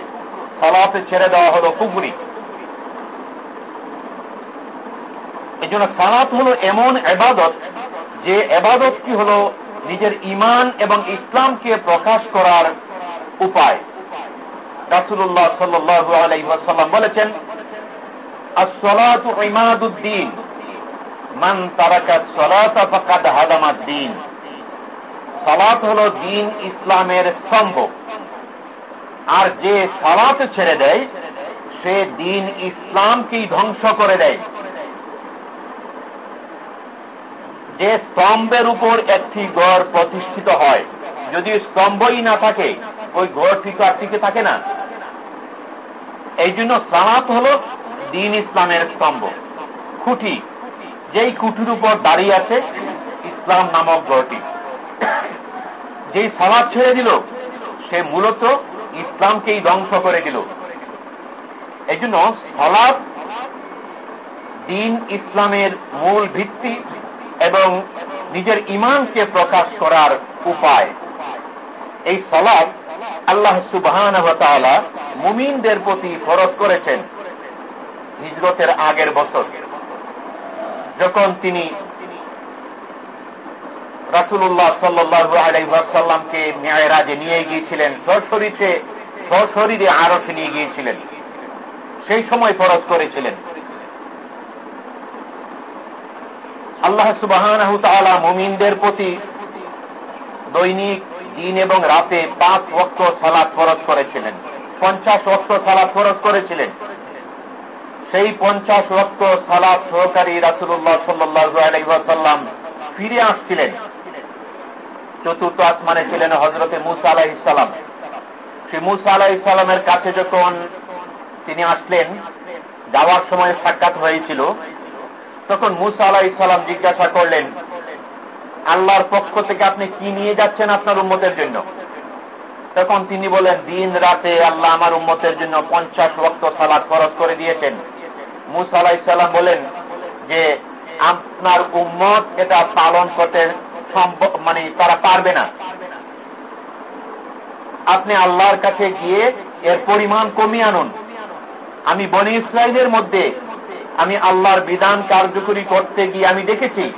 সালাতে ছেড়ে দেওয়া হল কুফরি। এই জন্য সালাত হল এমন এবাদত যে এবাদতটি হল নিজের ইমান এবং ইসলামকে প্রকাশ করার উপায়। রাসুল্লাহ সাল্লু আলাইসাল্লাম বলেছেন আসলাত ইমাদুদ্দিন। মান তারাকা সলাতা ফাকাদ হাদামাদ্দিন সালাত হল দিন ইসলামের স্তম্ভ। আর যে সালাত ছেড়ে দেয়, সে দিন ইসলামকেই ধ্বংস করে দেয়। যে স্তম্ভের উপর একটি গড় প্রতিষ্ঠিত হয়, যদি স্তম্ভই না থাকে, ওই ঘর ঠিক আর টিকে থাকে না। এই জন্য সালাত হল দিন ইসলামের স্তম্ভ। খুঁটি যেই কুটির উপর দাঁড়িয়ে আছে, ইসলাম নামক ঘরটি। যেই সালাদ ছেড়ে দিল, সে মূলত ইসলামকেই ধ্বংস করে দিল। এই জন্য সলাদ দিন ইসলামের মূল ভিত্তি এবং নিজের ইমানকে প্রকাশ করার উপায়। এই সলাদ আল্লাহ সুবাহান মুমিনদের প্রতি ফরজ করেছেন, হিজরতের আগের বছর। যখন তিনি রাসুল্লাহ সাল্লু আলাইসাল্লামকে ন্যায়রাজে নিয়ে গিয়েছিলেন, সশরীরে সশরীরে আরসে নিয়ে গিয়েছিলেন। সেই সময় ফরজ করেছিলেন। আল্লাহ সুবাহ মুমিনদের প্রতি দৈনিক, দিন এবং রাতে পাঁচ ওক্ত সালাদ ফরজ করেছিলেন। পঞ্চাশ ওক্ত সালাদ ফরজ করেছিলেন। সেই পঞ্চাশ রক্ত সালাদ সহকারী রাসুল্লাহ সাল্লাম ফিরে আসছিলেন। চতুর্থ আসমানে ছিলেন হজরতে মুসা আলাহ ইসলাম সে মুসা আলাহ ইসলামের কাছে যখন তিনি আসলেন, যাওয়ার সময় সাক্ষাৎ হয়েছিল, তখন মুসা আলাহ ইসলাম জিজ্ঞাসা করলেন, আল্লাহর পক্ষ থেকে আপনি কি নিয়ে যাচ্ছেন আপনার উন্মতের জন্য? তখন তিনি বলেন, দিন রাতে আল্লাহ আমার উন্মতের জন্য পঞ্চাশ রক্ত সালাদ খরচ করে দিয়েছেন। মুসা আলাহিসাল্লাম বলেন যে আপনার উম্মত এটা পালন করতে সম্ভব মানে তারা পারবে না। আপনি আল্লাহর কাছে গিয়ে এর পরিমাণ কমিয়ে আনুন। আমি বনি ইসরায়েলের মধ্যে আমি আল্লাহর বিধান কার্যকরী করতে গিয়ে আমি দেখেছি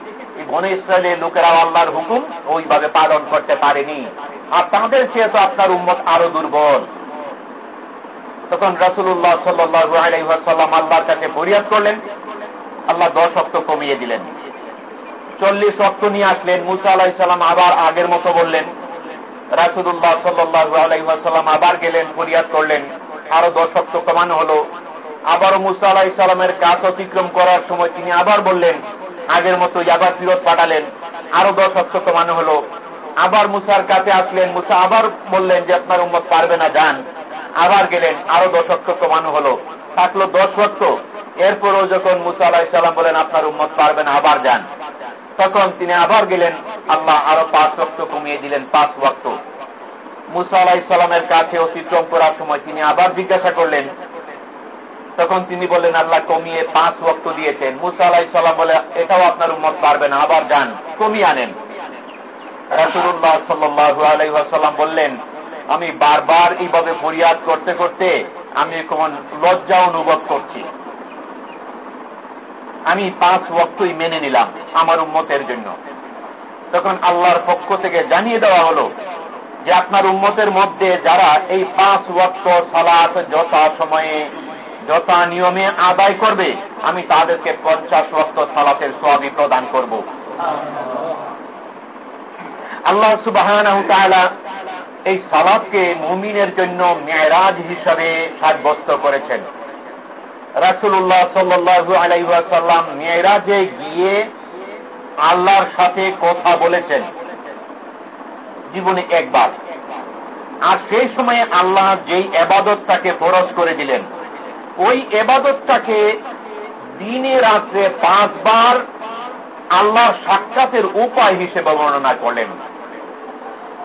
বনে ইসরায়েলের লোকেরা আল্লাহর হুকুম ওইভাবে পালন করতে পারেনি। আর তাদের চেয়ে তো আপনার উম্মত আরও দুর্বল। তখন রাসুল্লাহ সাল্লু আলাইসাল্লাম আল্লাহর কাছে ফরিয়াদ করলেন। আল্লাহ দশ অক্ত কমিয়ে দিলেন। চল্লিশ অক্ত নিয়ে আসলেন। মুসা আলাহিসাল্লাম আবার আগের মতো বললেন রাসুল্লাহ সাল্লু আলাইসাল্লাম আবার গেলেন, ফরিয়াদ করলেন। আরও দশ অক্ত কমানো হলো। আবারও মুসা আলাহিসাল্লামের কাজ অতিক্রম করার সময় তিনি আবার বললেন, আগের মতো আবার ফিরত পাঠালেন। আরও দশ অক্ত কমানো হলো। আবার মুসার কাছে আসলেন। মুসা আবার বললেন যে, আপনার উম্মত পারবে না, যান। আবার গেলেন, আরও দশ অক্ষ কমানো হলো। থাকল দশ অক্ষ। এরপরও যখন মুসা আলাহিসাল্লাম বলেন, আপনার উম্মত পারবেন, আবার যান। তখন তিনি আবার গেলেন, আল্লাহ আরও পাঁচ ওয়াক্ত কমিয়ে দিলেন, পাঁচ ওয়াক্ত মুসা আলাহিসাল্লামের কাছে অতিক্রম করার সময় তিনি আবার জিজ্ঞাসা করলেন। তখন তিনি বললেন, আল্লাহ কমিয়ে পাঁচ ওয়াক্ত দিয়েছেন। মুসা আলাহিসাল্লাম বলে, এটাও আপনার উম্মত পারবে না, আবার যান, কমিয়ে আনেন। রাসুল্লাহ সাল্লু আলাইসাল্লাম বললেন আমি বারবার এইভাবে ফরিয়াদ করতে করতে আমি কোন লজ্জা অনুভব করছি। আমি পাঁচ ওয়াক্তই মেনে নিলাম আমার উম্মতের জন্য। তখন আল্লাহর পক্ষ থেকে জানিয়ে দেওয়া হলো যে আপনার উম্মতের মধ্যে যারা এই পাঁচ ওয়াক্ত সালাত যথা সময়ে, যথা নিয়মে আদায় করবে, আমি তাদেরকে পঞ্চাশ ওয়াক্ত সালাতের সবই প্রদান করব। আল্লাহ সুবাহ এই সালাদকে মুমিনের জন্য মেয়েরাজ হিসাবে সাব্যস্ত করেছেন। রাসুল্লাহ সাল্লু আলাইসাল্লাম মেয়েরাজে গিয়ে আল্লাহর সাথে কথা বলেছেন। জীবনে একবার। আর সেই সময়ে আল্লাহ যেই এবাদতটাকে ফরজ করে দিলেন, ওই এবাদতটাকে দিনে রাত্রে পাঁচবার আল্লাহর সাক্ষাতের উপায় হিসেবে বর্ণনা করলেন।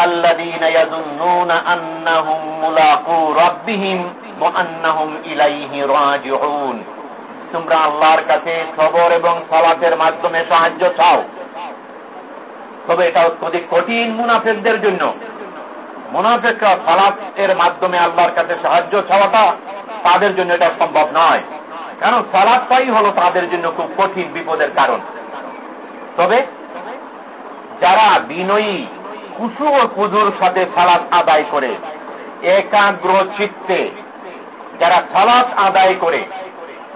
الذين يظنون أنهم ملاقو ربهم وأنهم إليه راجعون তোমরা আল্লাহর কাছে খবর এবং সলাতের মাধ্যমে সাহায্য চাও তবে এটা অত্যধিক কঠিন মুনাফেকদের জন্য মুনাফেকরা সালাত এর মাধ্যমে আল্লাহর কাছে সাহায্য চাওয়াটা তাদের জন্য এটা সম্ভব নয় কারণ সালাদটাই হলো তাদের জন্য খুব কঠিন বিপদের কারণ তবে যারা বিনয়ী কুসু ও কুজুর সাথে সালাদ আদায় করে, একাগ্র চিত্তে যারা সালাদ আদায় করে,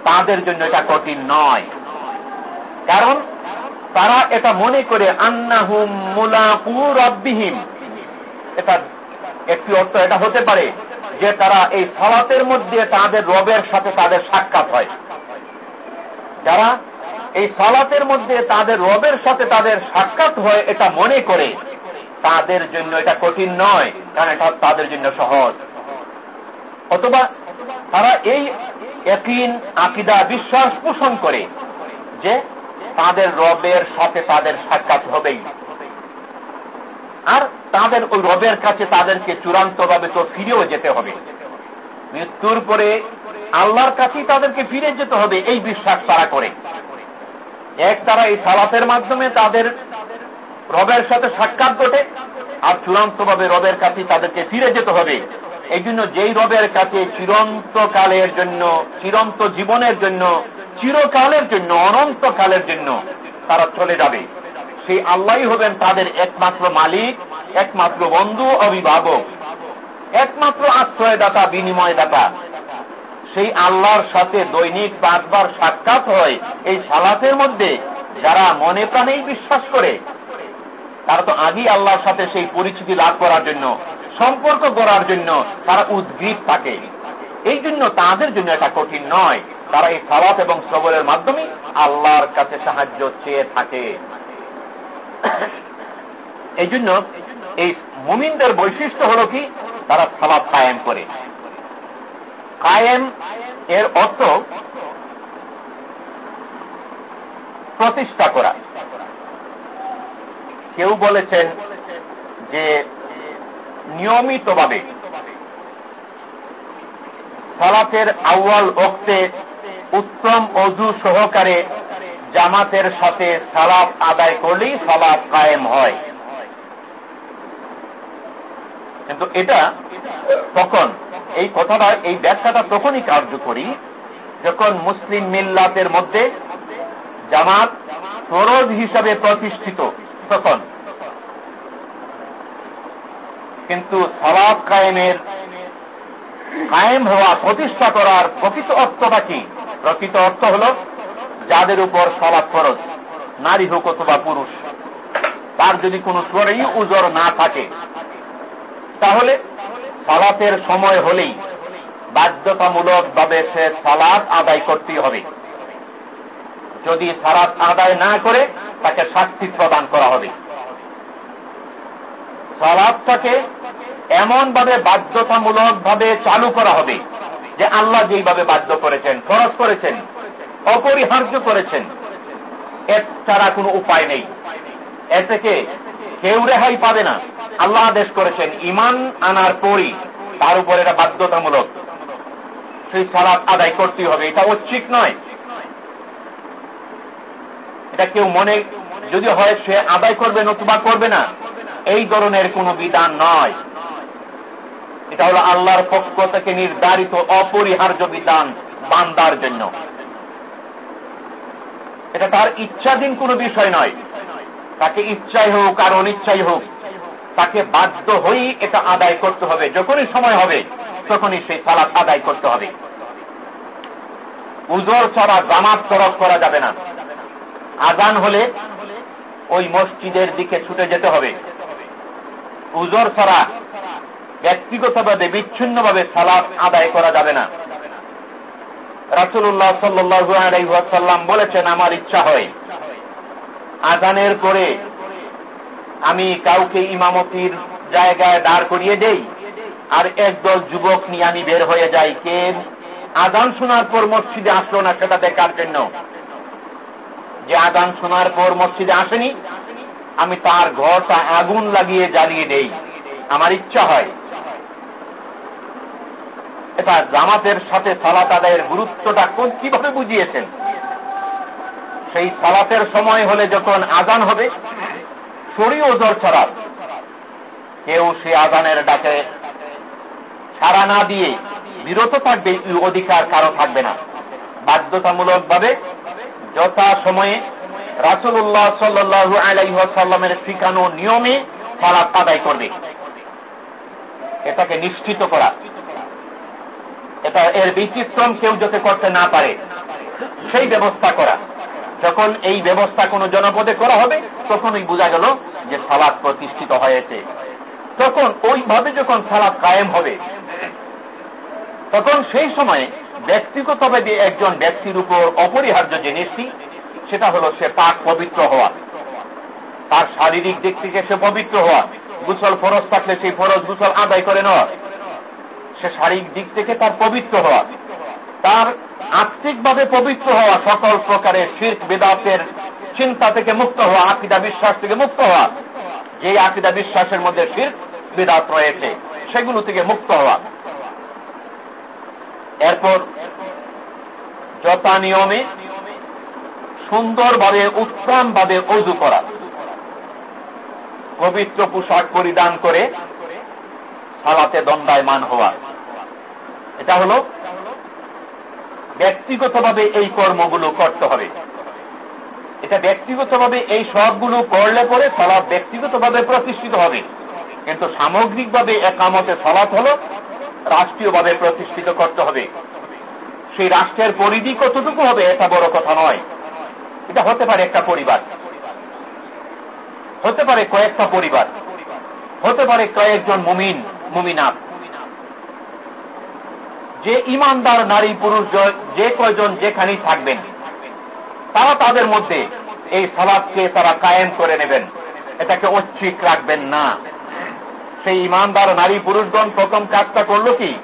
তাদের জন্য এটা কঠিন নয়। কারণ তারা এটা মনে করে, আন্নাহুম মুলাকুর অব্বিহীন এটা একটি অর্থ এটা হতে পারে যে তারা এই সালাতের মধ্যে তাদের রবের সাথে তাদের সাক্ষাৎ হয়। যারা এই সালাতের মধ্যে তাদের রবের সাথে তাদের সাক্ষাৎ হয়, এটা মনে করে তাদের জন্য এটা কঠিন নয়, কারণ এটা তাদের জন্য সহজ। অথবা তারা এই একদিন আকিদা, বিশ্বাস পোষণ করে যে তাদের রবের সাথে তাদের সাক্ষাৎ হবেই। আর তাদের ওই রবের কাছে তাদেরকে চূড়ান্ত ভাবে তো ফিরেও যেতে হবে। মৃত্যুর পরে আল্লাহর কাছেই তাদেরকে ফিরে যেতে হবে, এই বিশ্বাস তারা করে। এক তারা এই সালাতের মাধ্যমে তাদের রবের সাথে সাক্ষাৎ ঘটে। আর চূড়ান্ত ভাবে রবের কাছে তাদেরকে ফিরে যেতে হবে। এই জন্য যেই রবের কাছে চিরন্ত কালের জন্য, চিরন্ত জীবনের জন্য, চিরকালের জন্য অনন্ত কালের জন্য তারা চলে যাবে। সেই আল্লাহ হবেন তাদের একমাত্র মালিক, একমাত্র বন্ধু, অভিভাবক, একমাত্র আশ্রয়দাতা, বিনিময়দাতা। সেই আল্লাহর সাথে দৈনিক পাঁচবার সাক্ষাৎ হয় এই সালাতের মধ্যে, যারা মনে প্রাণেই বিশ্বাস করে। তারা তো আগেই আল্লাহর সাথে সেই পরিচিতি লাভ করার জন্য, সম্পর্ক করার জন্য তারা উদ্গ্রীব থাকে। এই জন্য তাদের জন্য এটা কঠিন নয়। তারা এই সালাত এবং সবরের মাধ্যমে আল্লাহর কাছে সাহায্য চেয়ে থাকে। এই জন্য এই মুমিনদের বৈশিষ্ট্য হল কি? তারা সালাদ কায়েম করে। কায়েম এর অর্থ প্রতিষ্ঠা করা। কেউ বলেছেন যে নিয়মিতভাবে সালাতের আউয়াল অক্তে উত্তম অজু সহকারে জামাতের সাথে সালাত আদায় করলেই সালাত কায়েম হয়। কিন্তু এটা তখন এই কথাটা, এই ব্যাখ্যাটা তখনই কার্যকরী যখন মুসলিম মিল্লাতের মধ্যে জামাত ফরজ হিসাবে প্রতিষ্ঠিত তখন। কিন্তু সালাদ কায়েমের কায়েম হওয়া, প্রতিষ্ঠা করার প্রকৃত অর্থটা কি? প্রকৃত অর্থ হল যাদের উপর সলাদ ফরজ, নারী হোক অথবা পুরুষ, তার যদি কোনো স্বরেই উজর না থাকে, তাহলে সালাতের সময় হলেই বাধ্যতামূলক ভাবে সে সালাত আদায় করতে হবে। যদি সালাত আদায় না করে, তাকে শাস্তি প্রদান করা হবে। সালাদটাকে এমন ভাবে বাধ্যতামূলক ভাবে চালু করা হবে যে আল্লাহ যেইভাবে বাধ্য করেছেন খরচ করেছেন, অপরিহার্য করেছেন, এর ছাড়া কোনো উপায় নেই। এ থেকে কেউ রেহাই পাবে না। আল্লাহ আদেশ করেছেন, ইমান আনার পরই তার উপর এটা বাধ্যতামূলক। সেই সালাদ আদায় করতে হবে, এটা ঐচ্ছিক নয়। এটা কেউ মনে যদি হয় সে আদায় করবে নতুবা করবে না, এই ধরনের কোন বিধান নয়। এটা হলো আল্লাহর পক্ষ থেকে নির্ধারিত অপরিহার্য বিধান বান্দার জন্য। এটা তার ইচ্ছাধীন কোনো বিষয় নয়। তাকে ইচ্ছাই হোক আর অনিচ্ছাই হোক, তাকে বাধ্য হয়েই এটা আদায় করতে হবে। যখনই সময় হবে, তখনই সেই সালাদ আদায় করতে হবে। উজর ছাড়া জামাত তরফ করা যাবে না। আজান হলে ওই মসজিদের দিকে ছুটে যেতে হবে। উজর ছাড়া ব্যক্তিগতভাবে বিচ্ছিন্নভাবে সালাদ আদায় করা যাবে না। রাসুল্লাহ সাল্লাম বলেছেন, আমার ইচ্ছা হয় আজানের পরে আমি কাউকে ইমামতির জায়গায় দাঁড় করিয়ে দেই আর একদল যুবক নিয়ে আমি বের হয়ে যাই। কে আজান শোনার পর মসজিদে আসলো না সেটা দেখার জন্য। যে আজান শোনার পর মসজিদে আসেনি, আমি তার ঘরটা আগুন লাগিয়ে জ্বালিয়ে দেই। আমার ইচ্ছা হয়। এটা জামাতের সাথে সালাত আদায়ের গুরুত্বটা কোন কীভাবে বুঝিয়েছেন? সেই সালাতের সময় হলে যখন আজান হবে শরীর ওজর ছাড়া কেউ সে আজানের ডাকে সারা না দিয়ে বিরত থাকবে, অধিকার কারও থাকবে না। বাধ্যতামূলক ভাবে যথা সময়ে রাসুল্লাহ সাল্লু আলাইসাল্লামের শিখানো নিয়মে সালাত আদায় করবে। এটাকে নিশ্চিত করা। এটা এর বিচিত্রম কেউ যাতে করতে না পারে, সেই ব্যবস্থা করা। যখন এই ব্যবস্থা কোন জনপদে করা হবে, তখনই বোঝা গেল যে সালাদ প্রতিষ্ঠিত হয়েছে। তখন ওইভাবে যখন সালাদ কায়েম হবে তখন সেই সময়ে ব্যক্তিগতভাবে একজন ব্যক্তির উপর অপরিহার্য জিনিসটি সেটা হলো সে পাক পবিত্র হওয়া। তার শারীরিক দিক থেকে সে পবিত্র হওয়া। গুসল ফরজ থাকলে সেই ফরজ গুসল আদায় করে নেওয়া। সে শারীরিক দিক থেকে তার পবিত্র হওয়া। তার আত্মিকভাবে পবিত্র হওয়া সকল প্রকারের শীর্ষ বেদাতের চিন্তা থেকে মুক্ত হওয়া, আকিদা বিশ্বাস থেকে মুক্ত হওয়া। যে আকিদা বিশ্বাসের মধ্যে শীর্ষ বেদাত রয়েছে, সেগুলো থেকে মুক্ত হওয়া। এরপর যথা নিয়মে সুন্দরভাবে উত্তমভাবে অজু করা। পবিত্র পোশাক পরিধান করে সালাতে দণ্ডায়মান হওয়া। এটা হল ব্যক্তিগতভাবে এই কর্মগুলো করতে হবে। এটা ব্যক্তিগতভাবে এই সবগুলো করলে পরে সালাদ ব্যক্তিগতভাবে প্রতিষ্ঠিত হবে। কিন্তু সামগ্রিকভাবে একামতে সালাত হল রাষ্ট্রীয়ভাবে প্রতিষ্ঠিত করতে হবে। সেই রাষ্ট্রের পরিধি কতটুকু হবে, এটা বড় কথা নয়। এটা হতে পারে একটা পরিবার। হতে পারে কয়েকটা পরিবার। হতে পারে কয়েকজন মুমিন মুমিনাথ যে ইমানদার নারী, পুরুষ যে কয়জন যেখানেই থাকবেন, তারা তাদের মধ্যে এই সালাদকে তারা কায়েম করে নেবেন। এটাকে ঐচ্ছিক রাখবেন না। সেই ইমানদার নারী পুরুষগণ প্রথম কাজটা করল কি?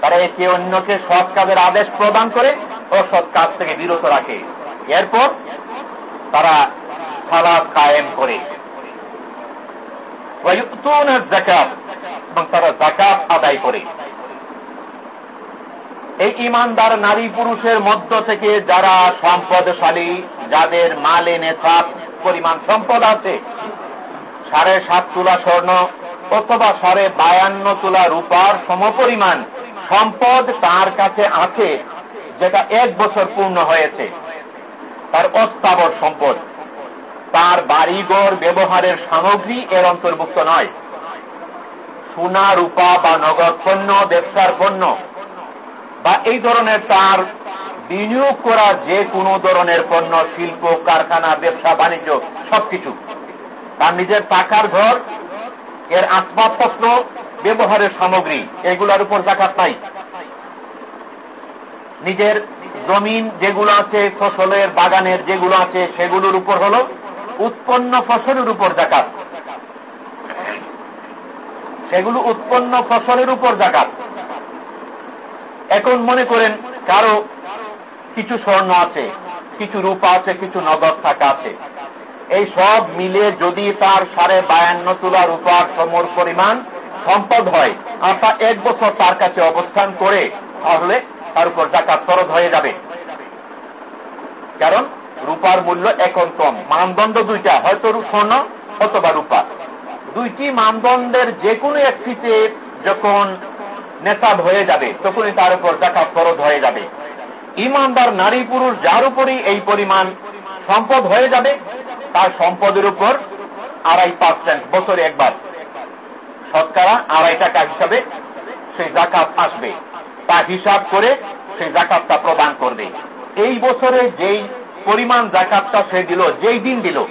তারা একে অন্যকে সৎ কাজের আদেশ প্রদান করে ও সৎ কাজ থেকে বিরত রাখে। এরপর তারা সালাদ কায়েম করে। জাকাত এবং তারা জাকাত আদায় করে। এই ইমানদার নারী পুরুষের মধ্য থেকে যারা সম্পদশালী, যাদের মালে নেশাব পরিমাণ সম্পদ আছে, সাড়ে সাত তুলা স্বর্ণ অথবা সাড়ে বায়ান্ন তুলা রূপার সমপরিমাণ সম্পদ তার কাছে আছে, যেটা এক বছর পূর্ণ হয়েছে। তার অস্থাবর সম্পদ। তার বাড়িঘর ব্যবহারের সামগ্রী এর অন্তর্ভুক্ত নয়। সোনা, রূপা বা নগদ পণ্য, ব্যবসার পণ্য বা এই ধরনের তার বিনিয়োগ করা যে কোনো ধরনের পণ্য, শিল্প, কারখানা, ব্যবসা, বাণিজ্য, সবকিছু। তার নিজের টাকার ঘর এর আসবাবপত্র ব্যবহারের সামগ্রী, এগুলোর উপর জাকাত নাই। নিজের জমিন যেগুলো আছে, ফসলের বাগানের যেগুলো আছে, সেগুলোর উপর হল উৎপন্ন ফসলের উপর জাকাত। সেগুলো উৎপন্ন ফসলের উপর জাকাত। এখন মনে করেন, কারও কিছু স্বর্ণ আছে, কিছু রূপা আছে, কিছু নগদ টাকা আছে। এই সব মিলে যদি তার সাড়ে বায়ান্ন তুলা রূপার সমর পরিমাণ সম্পদ হয়, আর তা এক বছর তার কাছে অবস্থান করে, তাহলে তার উপর জাকাত ফরজ হয়ে যাবে। কারণ রূপার মূল্য এখন কম। মানদণ্ড দুইটা, হয়তো স্বর্ণ, অথবা রূপা। দুইটি মানদণ্ডের যে কোনো একটিতে যখন নেশাব হয়ে যাবে, তখনই তার উপর জাকাত ফরজ হয়ে যাবে। ইমানদার নারী পুরুষ যার উপরই এই পরিমাণ সম্পদ হয়ে যাবে তার সম্পদের উপর আড়াই পার্সেন্ট বছরে একবার। শতকরা আড়াই টাকা হিসাবে সেই জাকাত আসবে। তা হিসাব করে সেই জাকাতটা প্রদান করবে। এই বছরে যেই পরিমাণ জাকাতটা সে দিল, যেই দিন দিল,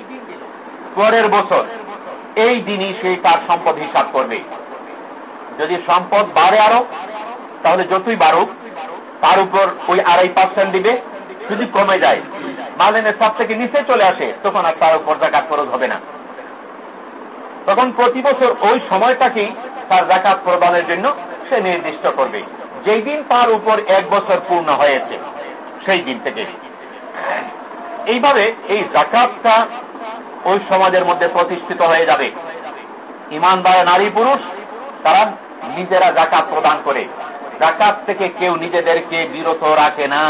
পরের বছর, এই দিনই সেই তার সম্পদ হিসাব করবে। যদি সম্পদ বাড়ে আরও, তাহলে যতই বাড়ুক, তার উপর ওই আড়াই পার্সেন্ট দিবে। যদি কমে যায়। মালেনের সব থেকে নিচে চলে আসে, তখন আর তার উপর জাকাত খরচ হবে না। তখন প্রতি বছর ওই সময়টাকেই তার জাকাত প্রদানের জন্য সে নির্দিষ্ট করবে। যেই দিন তার উপর এক বছর পূর্ণ হয়েছে, সেই দিন থেকে। এইভাবে এই জাকাতটা ওই সমাজের মধ্যে প্রতিষ্ঠিত হয়ে যাবে। ইমানদার নারী পুরুষ, তারা নিজেরা জাকাত প্রদান করে। জাকাত থেকে কেউ নিজেদেরকে বিরত রাখে না।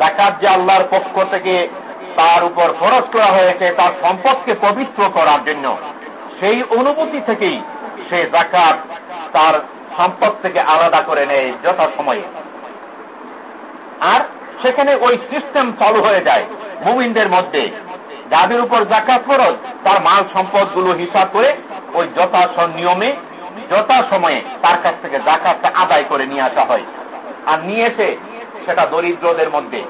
জাকাত যে আল্লাহর পক্ষ থেকে তার উপর খরচ করা হয়েছে, তার সম্পদকে পবিত্র করার জন্য, সেই অনুভূতি থেকেই সে জাকাত তার সম্পদ থেকে আলাদা করে নেয় যথা সময়ে আর সেখানে ওই সিস্টেম চালু হয়ে যায় মুমিনদের মধ্যে। যাদের উপর জাকাত ফরজ, তার মাল সম্পদগুলো হিসাব করে ওই যথা নিয়মে যথা সময়ে তার কাছ থেকে জাকাতটা আদায় করে নিয়ে আসা হয়। আর নিয়ে এসে সেটা দরিদ্রদের মধ্যে।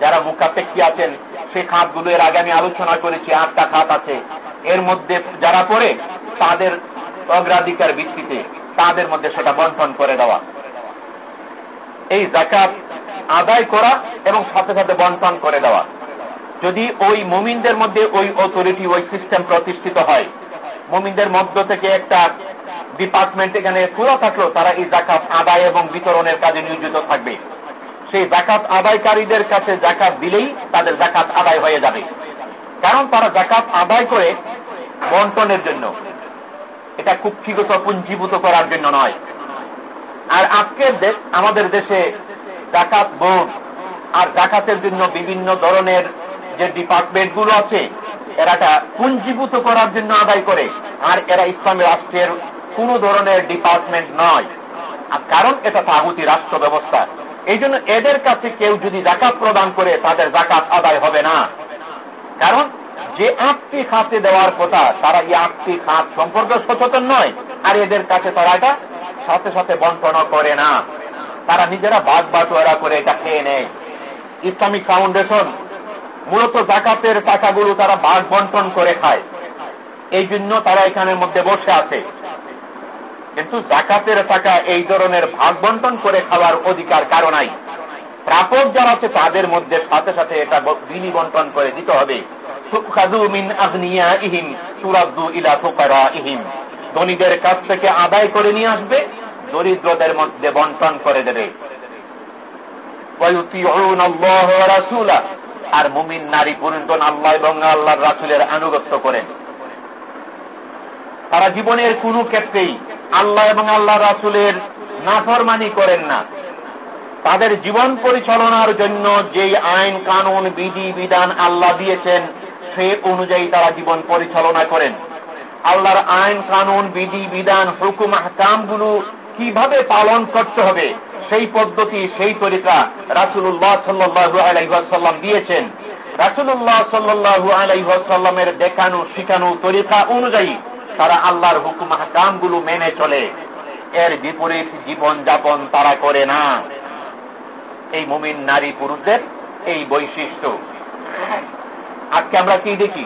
যারা মুখাপেক্ষী আছেন, সে খাতগুলো এর আগে আমি আলোচনা করেছি, আটটা খাত আছে। এর মধ্যে যারা পড়ে, তাদের অগ্রাধিকার ভিত্তিতে তাদের মধ্যে সেটা বন্টন করে দেওয়া। এই জাকাত আদায় করা এবং সাথে সাথে বন্টন করে দেওয়া। যদি ওই মুমিনদের মধ্যে ওই অথরিটি ওই সিস্টেম প্রতিষ্ঠিত হয়, মুমিনদের মধ্য থেকে একটা ডিপার্টমেন্ট এখানে খোলা থাকল তারা এই জাকাত আদায় এবং বিতরণের কাজে নিয়োজিত থাকবে। সেই জাকাত আদায়কারীদের কাছে জাকাত দিলেই তাদের জাকাত আদায় হয়ে যাবে। কারণ তারা জাকাত আদায় করে বন্টনের জন্য। এটা কুক্ষিগত পুঞ্জীভূত করার জন্য নয়। আর আজকের দেশ আমাদের দেশে জাকাত বোর্ড আর জাকাতের জন্য বিভিন্ন ধরনের যে ডিপার্টমেন্টগুলো আছে এরাটা পুঞ্জীভূত করার জন্য আদায় করে। আর এরা ইসলামী রাষ্ট্রের কোন ধরনের ডিপার্টমেন্ট নয়। কারণ এটা তাগুতি রাষ্ট্র ব্যবস্থা এই জন্য এদের কাছে কেউ যদি জাকাত প্রদান করে, তাদের জাকাত আদায় হবে না। কারণ, যে আটটি খাতে দেওয়ার কথা, তারা এই আটটি খাত সম্পর্কে সচেতন নয়। আর এদের কাছে তারা এটা সাথে সাথে বন্টন করে না। তারা নিজেরা বাদ বাটোয়ারা করে এটা খেয়ে নেয়। ইসলামিক ফাউন্ডেশন মূলত জাকাতের টাকাগুলো তারা ভাগ বন্টন করে খায়। এই জন্য তারা এখানের মধ্যে বসে আছে। কিন্তু জাকাতের টাকা এই ধরনের ভাগ বন্টন করে খাওয়ার অধিকার কারও নাই। প্রাপক যারা আছে, তাদের মধ্যে সাথে সাথে এটা বিনি বন্টন করে দিতে হবে। ধনীদের কাছ থেকে আদায় করে নিয়ে আসবে, দরিদ্রদের মধ্যে বন্টন করে দেবে। আর মুমিন নারী পুরুষগণ আল্লাহ এবং আল্লাহর রাসুলের আনুগত্য করেন। তারা জীবনের কোন ক্ষেত্রেই আল্লাহ এবং আল্লাহ রাসুলের নাফরমানি করেন না। তাদের জীবন পরিচালনার জন্য যে আইন, কানুন, বিধি, বিধান আল্লাহ দিয়েছেন, সে অনুযায়ী তারা জীবন পরিচালনা করেন। আল্লাহর আইন, কানুন, বিধি, বিধান, হুকুম হাকামগুলো কীভাবে পালন করতে হবে, সেই পদ্ধতি, সেই তরিকা রাসুল্লাহ সাল্লু আলাইসাল্লাম দিয়েছেন। রাসুল্লাহ সাল্লু আলাইসাল্লামের দেখানো, শিখানো তরিকা অনুযায়ী তারা আল্লাহর হুকুম হাকামগুলো মেনে চলে। এর বিপরীত জীবন যাপন তারা করে না। এই মুমিন নারী পুরুষদের এই বৈশিষ্ট্য। আজকে আমরা কি দেখি?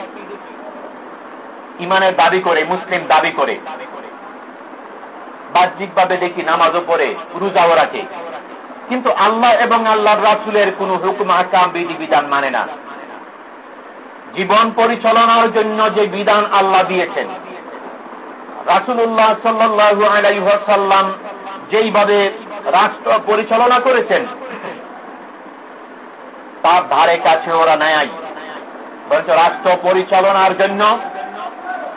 ইমানের দাবি করে, মুসলিম দাবি করে। বাহ্যিকভাবে দেখি নামাজও পড়ে, রুজাও রাখে। কিন্তু আল্লাহ এবং আল্লাহর রাসুলের কোন হুকুম আকাম বিধি বিধান মানে না। জীবন পরিচালনার জন্য যে বিধান আল্লাহ দিয়েছেন রাসুল্লাহ সাল্লু আলাইসাল্লাম যেইভাবে রাষ্ট্র পরিচালনা করেছেন, তার ধারে কাছে ওরা নেয়। বরঞ্চ রাষ্ট্র পরিচালনার জন্য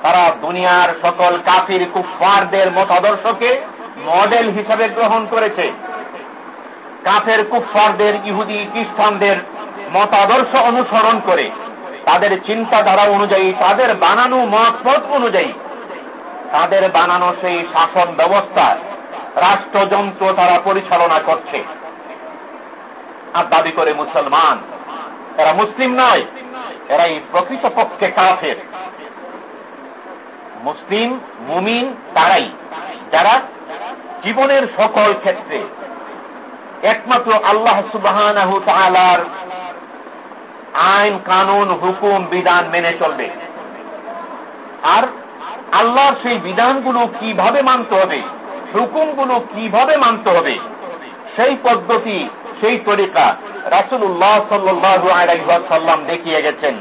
তারা দুনিয়ার সকল কাফির কুফারদের মতাদর্শকে মডেল হিসাবে গ্রহণ করেছে। কাফের কুফারদের ইহুদি খ্রিস্টানদের মতাদর্শ অনুসরণ করে, তাদের চিন্তাধারা অনুযায়ী, তাদের বানানো মত অনুযায়ী তাদের বানানো সেই শাসন ব্যবস্থা রাষ্ট্রযন্ত্র তারা পরিচালনা করছে। আর দাবি করে মুসলমান, এরা মুসলিম নয়, এরাই প্রকৃতপক্ষে কাফের। মুসলিম, মুমিন তারাই, যারা জীবনের সকল ক্ষেত্রে একমাত্র আল্লাহ সুবাহ আইন, কানুন, হুকুম, বিধান মেনে চলবে। আর আল্লাহর সেই বিধানগুলো কীভাবে মানতে হবে, হুকুমগুলো কীভাবে মানতে হবে, সেই পদ্ধতি, সেই তরিকা রাসুল্লাহ সাল্লাম দেখিয়ে গেছেন।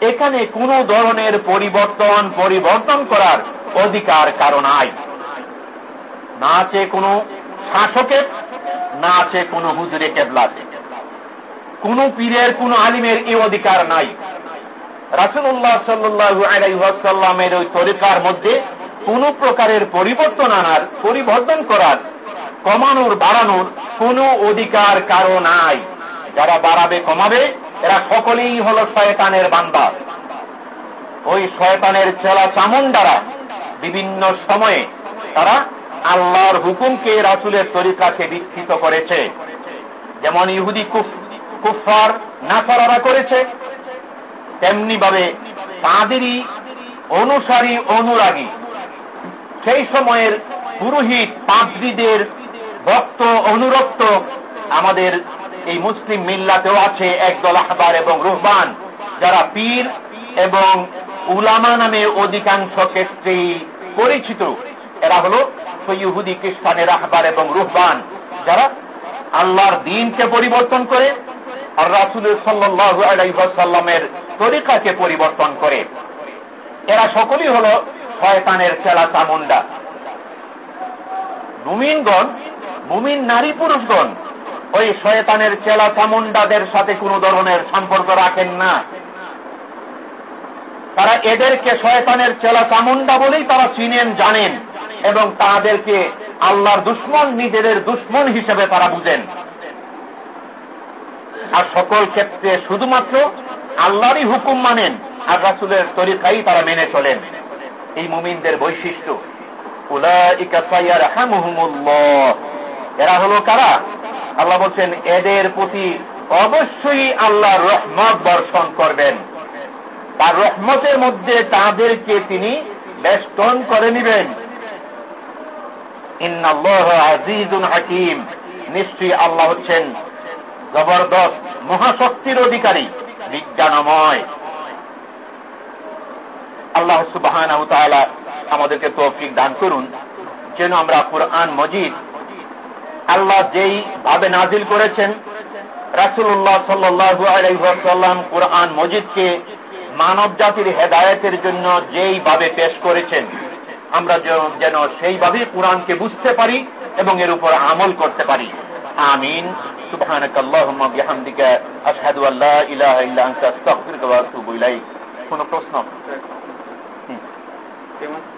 এখানে কোন ধরনের পরিবর্তন পরিবর্তন করার অধিকার কারণ নাই। না আছে কোন শাসকের, না আছে কোন হুজুরে কেবলাতে কোন পীরের, কোন আলিমের এই অধিকার নাই। রাসুল্লাহ সাল্লু ওই তরিকার মধ্যে কোন প্রকারের পরিবর্তন আনার, পরিবর্তন করার, কমানোর, বাড়ানোর কোন অধিকার কারও নাই। যারা বাড়াবে, কমাবে, এরা সকলেই হল শয়তানের বান্দা। ওই শয়তানের চেলা চামন দ্বারা বিভিন্ন সময়ে তারা আল্লাহর হুকুমকে রাসুলের তরিকাকে বিকৃত করেছে। যেমন ইহুদি কুফার নাসারারা করেছে তেমনি ভাবে তাঁদেরই অনুসারী অনুরাগী। সেই সময়ের পুরোহিত পাদ্রীদের ভক্ত অনুরক্ত আমাদের এই মুসলিম মিল্লাতেও আছে একদল আহবার এবং রুহবান, যারা পীর এবং উলামা নামে অধিকাংশ ক্ষেত্রেই পরিচিত। এরা হল সৈহুদি খ্রিস্টানের আহবার এবং রুহবান, যারা আল্লাহর দিনকে পরিবর্তন করে আর রাসুলের সাল্লামের তরিকাকে পরিবর্তন করে। এরা সকলেই হল শয়তানের চেলা চামুন্ডা মুমিনগণ, মুমিন নারী পুরুষগণ, ওই শয়তানের চেলা চামুন্ডাদের সাথে কোন ধরনের সম্পর্ক রাখেন না। তারা এদেরকে শয়তানের চেলা চামুন্ডা বলেই তারা চিনেন, জানেন এবং তাদেরকে আল্লাহর দুশ্মন, নিজেদের দুশ্মন হিসেবে তারা বুঝেন। আর সকল ক্ষেত্রে শুধুমাত্র আল্লাহরই হুকুম মানেন আর রাসুলের তরিকাই তারা মেনে চলেন। এই মুমিনদের বৈশিষ্ট্য এরা হলো কারা? আল্লাহ বলছেন, এদের প্রতি অবশ্যই আল্লাহ রহমত বর্ষণ করবেন। তার রহমতের মধ্যে তাদেরকে তিনি বেষ্টন করে নিবেন। আজিজুন হাকিম। নিশ্চয়ই আল্লাহ হচ্ছেন জবরদস্ত, মহাশক্তির অধিকারী, বিজ্ঞানময়। আল্লাহ সুবাহ আমাদেরকে তৌফিক দান করুন, যেন আমরা কোরআন মজিদ, আল্লাহ যেই ভাবে নাজিল করেছেন রাসুল্লাহ সাল্লাম কোরআন মজিদকে মানব জাতির হেদায়তের জন্য যেই ভাবে পেশ করেছেন, আমরা যেন সেইভাবে কোরআনকে বুঝতে পারি এবং এর উপর আমল করতে পারি। আমিন। আল্লাহুম্মা বিহামদিকা আশহাদু আল্লা ইলাহা ইল্লা আনতা আস্তাগফিরুকা ওয়া আতুবু ইলাইক। কোন প্রশ্ন?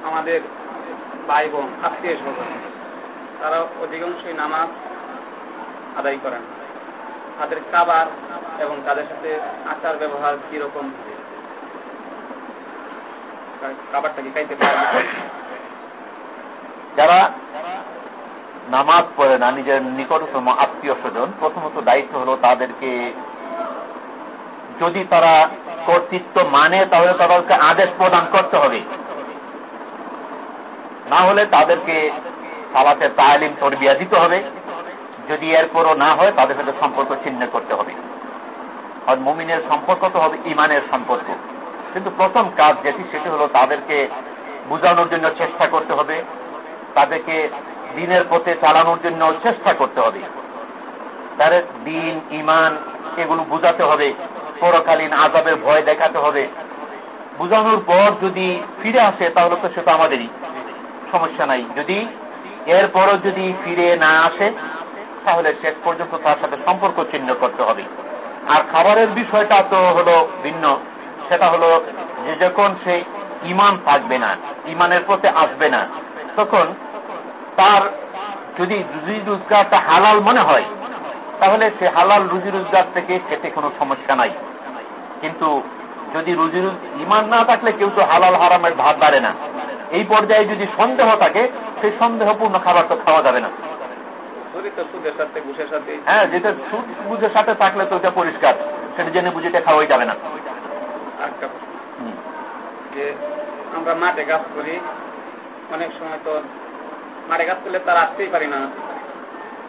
আমাদের ভাই বোন আত্মীয় স্বজন তারা অধিকাংশই নামাজ আদায় করেন। তাদের কাবার এবং তাদের সাথে আচার ব্যবহার কীরকম কাবারটা কি খাইতে পারে যারা নামাজ পড়ে না, নিজের নিকটতম আত্মীয় স্বজন, প্রথমত দায়িত্ব হলো তাদেরকে যদি তারা কর্তৃত্ব মানে তাহলে তাদেরকে আদেশ প্রদান করতে হবে। না হলে তাদেরকে সালাতে তালিম, তরবিয়া দিতে হবে। যদি এরপরও না হয়, তাদের সাথে সম্পর্ক ছিন্ন করতে হবে। আর মুমিনের সম্পর্ক তো হবে, ইমানের সম্পর্ক। কিন্তু প্রথম কাজ যেটি, সেটি হলো তাদেরকে বুঝানোর জন্য চেষ্টা করতে হবে। তাদেরকে দিনের পথে চালানোর জন্য চেষ্টা করতে হবে। তাদের দিন ইমান এগুলো বুঝাতে হবে। পরকালীন আজাবের ভয় দেখাতে হবে। বুঝানোর পর যদি ফিরে আসে, তাহলে তো সেটা আমাদেরই। সমস্যা নাই। যদি এরপরও যদি ফিরে না আসে, তাহলে শেষ পর্যন্ত তার সাথে সম্পর্ক চিহ্ন করতে হবে। আর খাবারের বিষয়টা তো হলো ভিন্ন। সেটা হলো যে যখন সে ইমান থাকবে না ইমানের পথে আসবে না, তখন তার যদি রুজি রোজগারটা হালাল মনে হয় তাহলে সে হালাল রুজি রোজগার থেকে খেতে কোনো সমস্যা নাই। কিন্তু যদি রুজি ইমান না থাকলে কেউ তো হালাল হারামের ভাত বাড়ে না। এই পর্যায়ে যদি সন্দেহ থাকে সেই সন্দেহপূর্ণ খাবার তো খাওয়া যাবে না। হ্যাঁ যেটা সুদ বুঝের সাথে থাকলে তো ওটা পরিষ্কার। সেটা জেনে বুঝেটা খাওয়াই যাবে না। যে আমরা মাঠে গাছ করি অনেক সময় তো মাঠে গাছ করলে তার আসতেই পারি না।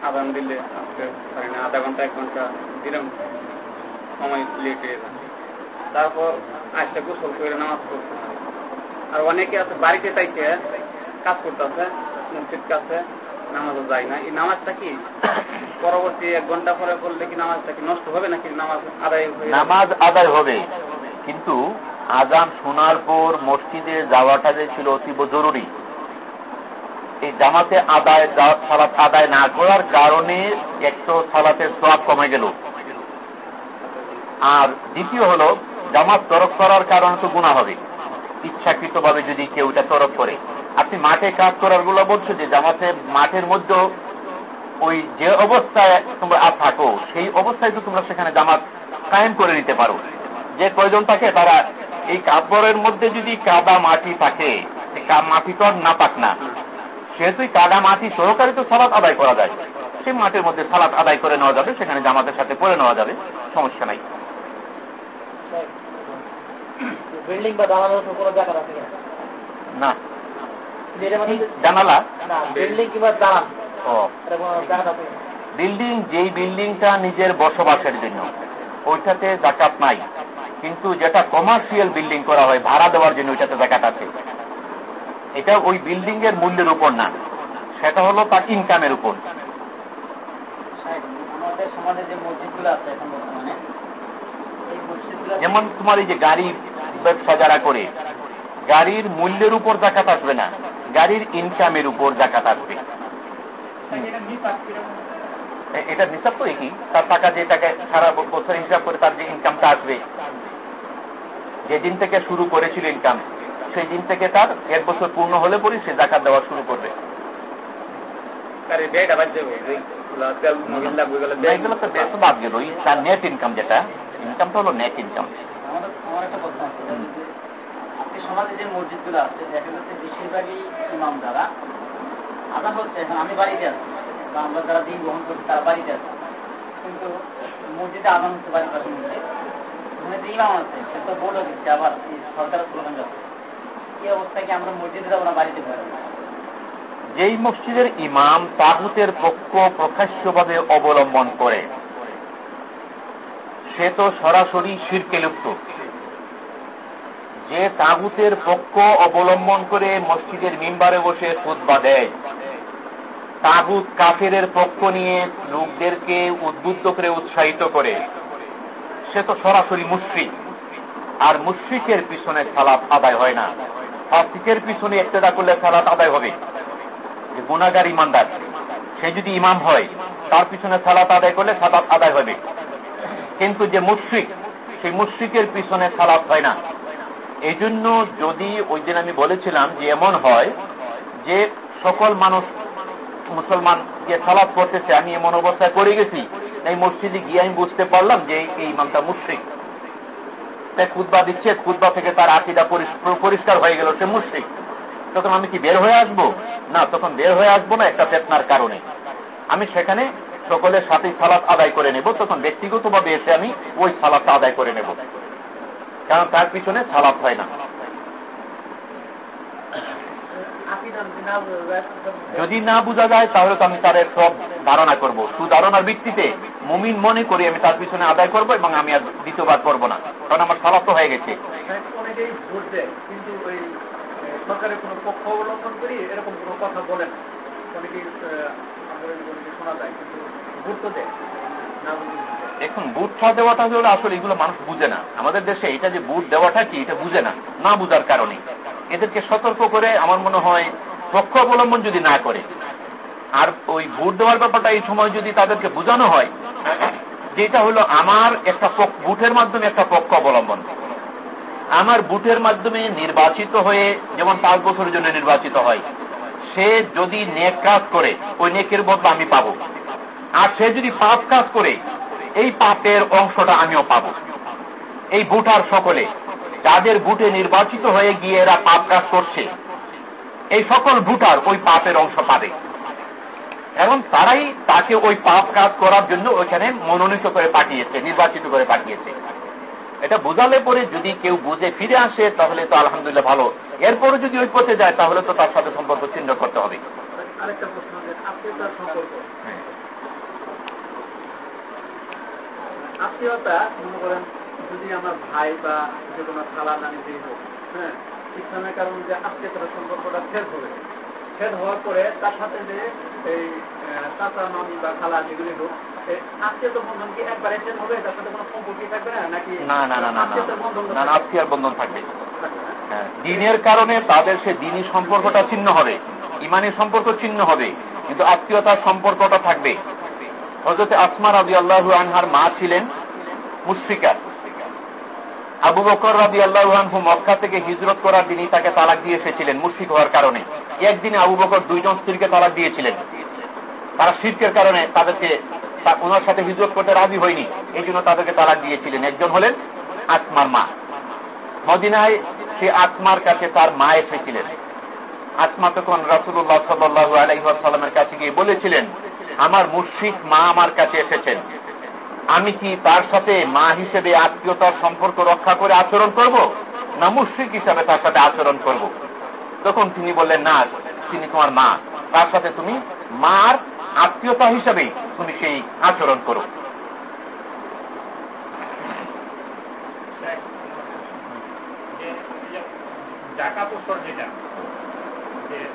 আদান দিলে আসতে পারি না। আধা ঘণ্টা, এক ঘণ্টা দিলাম। সময় লেট হয়ে তারপর আসতে গোসল করে নামাজ পড়তে আর অনেকে আছে, বাড়িতে তাইকে কাজ করতেছে মসজিদ কাছে, নামাজও যায় না। এই নামাজটা কি পরবর্তী এক ঘণ্টা পরে করলে কি নামাজটা কি নষ্ট হবে নাকি নামাজ আদায় নামাজ আদায় হবে। কিন্তু আজান শোনার পর মসজিদে যাওয়াটা যে ছিল অতীব জরুরি। এই জামাতে আদায় সালাত আদায় না করার কারণে একশো সালাতের সব কমে গেল। আর দ্বিতীয় হল, জামাত তরফ করার কারণে তো গুণা হবে। ইচ্ছাকৃত ভাবে যদি কেউ এটা তরফ করে। আপনি মাঠে কাজ করারগুলো বলছো যে জামাতে মাঠের মধ্যে ওই যে অবস্থায় তোমরা থাকো, সেই অবস্থায় তো তোমরা সেখানে জামাত কায়েম করে নিতে পারো। যে কয়জন থাকে তারা এই কাপড়ের মধ্যে যদি কাদা মাটি থাকে মাটি তো আর না পাক না। সেহেতু কাদা মাটি সহকারে তো সালাত আদায় করা যায়। সেই মাটির মধ্যে সালাত আদায় করে নেওয়া যাবে সেখানে জামাতের সাথে পরে নেওয়া যাবে সমস্যা নাই। বিল্ডিং বা দালানোর কোনো জায়গা আছে না। জানালা? বিল্ডিং কিংবা দালান বিল্ডিং যেই বিল্ডিংটা নিজের বসবাসের জন্য ওইটাতে জাকাত নাই। কিন্তু যেটা কমার্শিয়াল বিল্ডিং করা হয় ভাড়া দেওয়ার জন্য ওইটাতে জাকাত আছে। এটা ওই বিল্ডিং এর মূল্যের উপর না। সেটা হলো তার ইনকামের উপর। যেমন তোমার এই যে গাড়ি ব্যবসা যারা করে গাড়ির মূল্যের উপর জাকাত আসবে না গাড়ির ইনকামের উপর জাকাত আসবে। এটা হিসাব তো একই তার টাকা যে টাকা সারা বছর হিসাব করে তার যে ইনকামটা আসবে। যেদিন থেকে শুরু করেছিল ইনকাম সেই দিন থেকে তার এক বছর পূর্ণ হলে পরে সে জাকাত দেওয়া শুরু করবে। বাদ গেল। তার নেট ইনকাম যেটা ইনকামটা হলো নেট ইনকাম সমাজে যে মসজিদগুলো আছে দেখা যাচ্ছে বেশিরভাগই ইমাম দ্বারা আদা হচ্ছে এখন আমি বাড়িতে আছি। বা আমরা যারা দিন গ্রহণ করছি তারা বাড়িতে আছে। কিন্তু মসজিদে আদান হচ্ছে বাড়ির পাশে মসজিদ ওখানে যে ইমাম আছে সে তো বোর্ডও দিচ্ছে আবার সরকারের যাচ্ছে। যেই মসজিদের ইমাম তাহুতের পক্ষ প্রকাশ্যভাবে অবলম্বন করে, সে তো সরাসরি শিরকে লিপ্ত। যে তাগুতের পক্ষ অবলম্বন করে মসজিদের মিম্বারে বসে খুদ্া দেয়, তাগুত কাফের পক্ষ নিয়ে লোকদেরকে উদ্বুদ্ধ করে উৎসাহিত করে, সে তো সরাসরি মুশ্রিক, আর মুশ্রিকের পিছনে সালাত আদায় হয় না। ফাসিকের পিছনে একটেদা করলে সালাত আদায় হবে। যে গুণাগার ইমানদার, সে যদি ইমাম হয়, তার পিছনে সালাত আদায় করলে সালাত আদায় হবে। কিন্তু যে মুশ্রিক সেই মুশ্রিকের পিছনে সালাত হয় না। এই জন্য যদি ওই দিন আমি বলেছিলাম যে এমন হয় যে সকল মানুষ মুসলমান যে সালাদ করতেছে আমি এমন অবস্থায় করে গেছি এই মসজিদে গিয়ে আমি বুঝতে পারলাম যে এই ইমামটা মুশ্রিক তাই খুদ্া দিচ্ছে খুদ্া থেকে তার আকিদা পরিষ্কার হয়ে গেল, সে মুশ্রিক। তখন আমি কি বের হয়ে আসব? না, তখন বের হয়ে আসব না একটা চেতনার কারণে। আমি সেখানে সকলের সাথে সালাত আদায় করে নেব, তখন ব্যক্তিগতভাবে এসে আমি ওই সালাদটা আদায় করে নেব। কারণ তার পিছনে সালাত হয় না। যদি না বোঝা যায় তাহলে তো আমি তার সব ধারণা করব। সুধারণার ভিত্তিতে মুমিন মনে করি আমি তার পিছনে আদায় করব এবং আমি আর দ্বিতীয়বার করব না কারণ আমার সালাত হয়ে গেছে। কিন্তু ওই সরকারের কোন পক্ষ অবলম্বন করি এরকম কোন কথা বলেন অনেকে শোনা যায় কিন্তু গুরুত্ব দেয় এখন বুটটা দেওয়াটা হলে আসলে এগুলো মানুষ বুঝে না। আমাদের দেশে এটা যে বুট দেওয়াটা কি, এটা বুঝে না না বুঝার কারণে। এদেরকে সতর্ক করে আমার মনে হয় পক্ষ অবলম্বন যদি না করে, আর ওই ভোট দেওয়ার ব্যাপারটা এই সময় যদি তাদেরকে বোঝানো হয়, যেটা হলো আমার একটা ভোটের মাধ্যমে একটা পক্ষ অবলম্বন। আমার বুটের মাধ্যমে নির্বাচিত হয়ে যেমন পাঁচ বছরের জন্য নির্বাচিত হয়, সে যদি নেক কাজ করে, ওই নেকের বদলা আমি পাবো। আর সে যদি পাপ কাজ করে এই পাপের অংশটা আমিও পাবো। এই বুটার সকলে যাদের বুটে নির্বাচিত হয়ে গিয়ে এরা পাপ কাজ করছে এই সকল ভুটার ওই পাপের অংশ পাবে। এবং তারাই তাকে ওই পাপ কাজ করার জন্য ওইখানে মনোনীত করে পাঠিয়েছে নির্বাচিত করে পাঠিয়েছে। এটা বোঝালে পরে যদি কেউ বুঝে ফিরে আসে তাহলে তো আলহামদুলিল্লাহ ভালো। এরপরে যদি ওই পথে যায় তাহলে তো তার সাথে সম্পর্ক ছিন্ন করতে হবে। আরেকটা প্রশ্ন যে আত্মীয়তার সম্পর্ক হ্যাঁ। আত্মীয়তা মনে করেন যদি আমার ভাই বা যে কোনো খালা নানি যে হোক হ্যাঁ ইসলামের কারণে যে আত্মীয়তার সম্পর্কটা শেষ হবে। শেষ হওয়ার পরে তার সাথে যে এই চাচা মামি বা খালা যেগুলি হোক আত্মীয়তা বন্ধন কি একবারে শেষ হবে? তার সাথে কোনো সম্পর্কই থাকবে না? নাকি না না না না না। আত্মীয়তার বন্ধন না না আত্মীয়ার বন্ধন থাকবে। থাকবে না? দিনের কারণে তাদের সে দিনই সম্পর্কটা ছিন্ন হবে। ইমানের সম্পর্ক ছিন্ন হবে। কিন্তু আত্মীয়তার সম্পর্কটা থাকবে। হজরত আসমা রাবি আল্লাহু আনহার মা ছিলেন মুশ্রিকা। আবু বকর রাবি আল্লাহু আনহু মক্কা থেকে হিজরত করার দিনই তাকে তালাক দিয়ে এসেছিলেন মুশ্রিক হওয়ার কারণে। একদিনে আবু বকর দুইজন স্ত্রীকে তালাক দিয়েছিলেন। তারা শিল্পের কারণে তাদেরকে ওনার সাথে হিজরত করতে রাজি হয়নি। এই জন্য তাদেরকে তালাক দিয়েছিলেন একজন হলেন আত্মার মা। মদিনায় সে আত্মার কাছে তার মা এসেছিলেন। আত্মা তখন রাসুল্লাহ সাল্লাহ আলাইসাল্লামের কাছে গিয়ে বলেছিলেন আমার মুর্শিক মা আমার কাছে এসেছেন। আমি কি তার সাথে মা হিসেবে আত্মীয়তার সম্পর্ক রক্ষা করে আচরণ করব, না মুর্শিক হিসাবে তার সাথে আচরণ করব? তখন তিনি বললেন, না, তিনি তোমার মা। তার সাথে তুমি মার আত্মীয়তা হিসাবেই তুমি সেই আচরণ করো।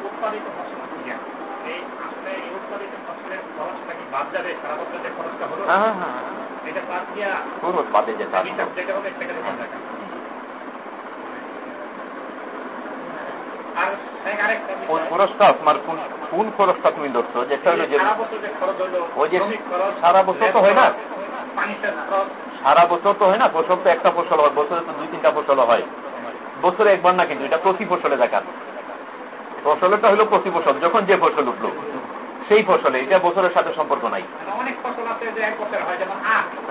উৎপাদিত ফসল এই আসলে উৎপাদিত খরচটা কি বাদ যাবে সারা বছর যে খরচটা হলো এটা বাদ দিয়া পুরো বাদে যেতে যেটা হবে সেটা টাকা আর এক আরেকটা কোন খরচটা তোমার কোন কোন খরচটা তুমি ধরছো? যেটা হলো যে ওই যে সারা বছর তো হয় না? সারা বছর তো হয় না? ফসল তো একটা ফসল হয় বছরে তো দুই তিনটা ফসল হয়। বছরে একবার না কিন্তু এটা প্রতি ফসলে দেখান ফসলটা হলো প্রতি ফসল যখন যে ফসল উঠল। সেই ফসলে এটা বছরের সাথে সম্পর্ক নাই। অনেক ফসল আছে এক বছর হয়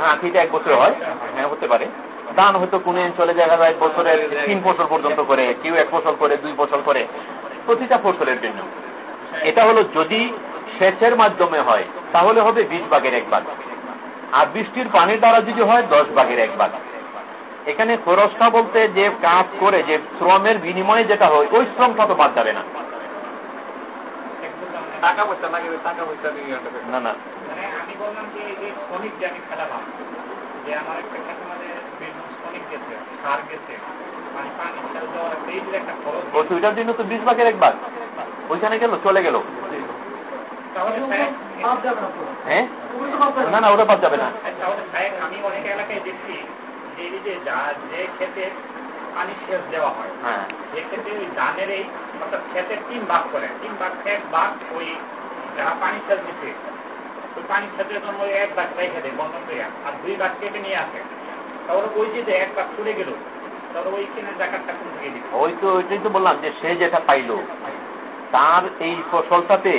হ্যাঁ এক বছর হয়। হ্যাঁ হতে পারে। ধান হয়তো কোনে চলে দেখা যায় বছরের তিন ফসল পর্যন্ত করে কেউ এক ফসল করে দুই ফসল করে প্রতিটা ফসলের জন্য। এটা হলো যদি সেচের মাধ্যমে হয় তাহলে হবে বিশ ভাগের এক ভাগ। আর বৃষ্টির পানির দ্বারা যদি হয় দশ ভাগের এক ভাগ। এখানে খরচটা বলতে যে কাজ করে যে শ্রমের বিনিময়ে যেটা হয় ওই শ্রমটা তো বাদ যাবে না। টাকা পয়সা লাগে টাকা পয়সা দিয়ে না না। মানে আমি বললাম যে এই যে শ্রমিক যে আমি যে আমার একটা শ্রমিক গেছে সার গেছে মানে ওইটার জন্য তো বিশ ভাগের এক ভাগ ওইখানে গেল চলে গেল। হ্যাঁ? না। না ওটা বাদ যাবে না। আমি অনেক এলাকায় দেখছি যে যা- যে ক্ষেতে পানি সেচ দেওয়া হয়। হ্যাঁ। যে ক্ষেত্রে ওই ধানের এই অর্থাৎ ক্ষেতের তিন ভাগ করে। তিন ভাগ এক ভাগ ওই যারা পানি সেচ দিচ্ছে ওই পানি সেচের জন্য ওই এক ভাগ রেখে দেয় বন্ধন করে আর দুই ভাগ কেটে নিয়ে আসে। তাহলে ওই যে এক ভাগ গেল তাহলে ওই কিনে জাকাতটা কোন থেকে দিবে? ওই তো ওইটাই তো বললাম যে সে যেটা পাইলো তার এই ফসলটাতে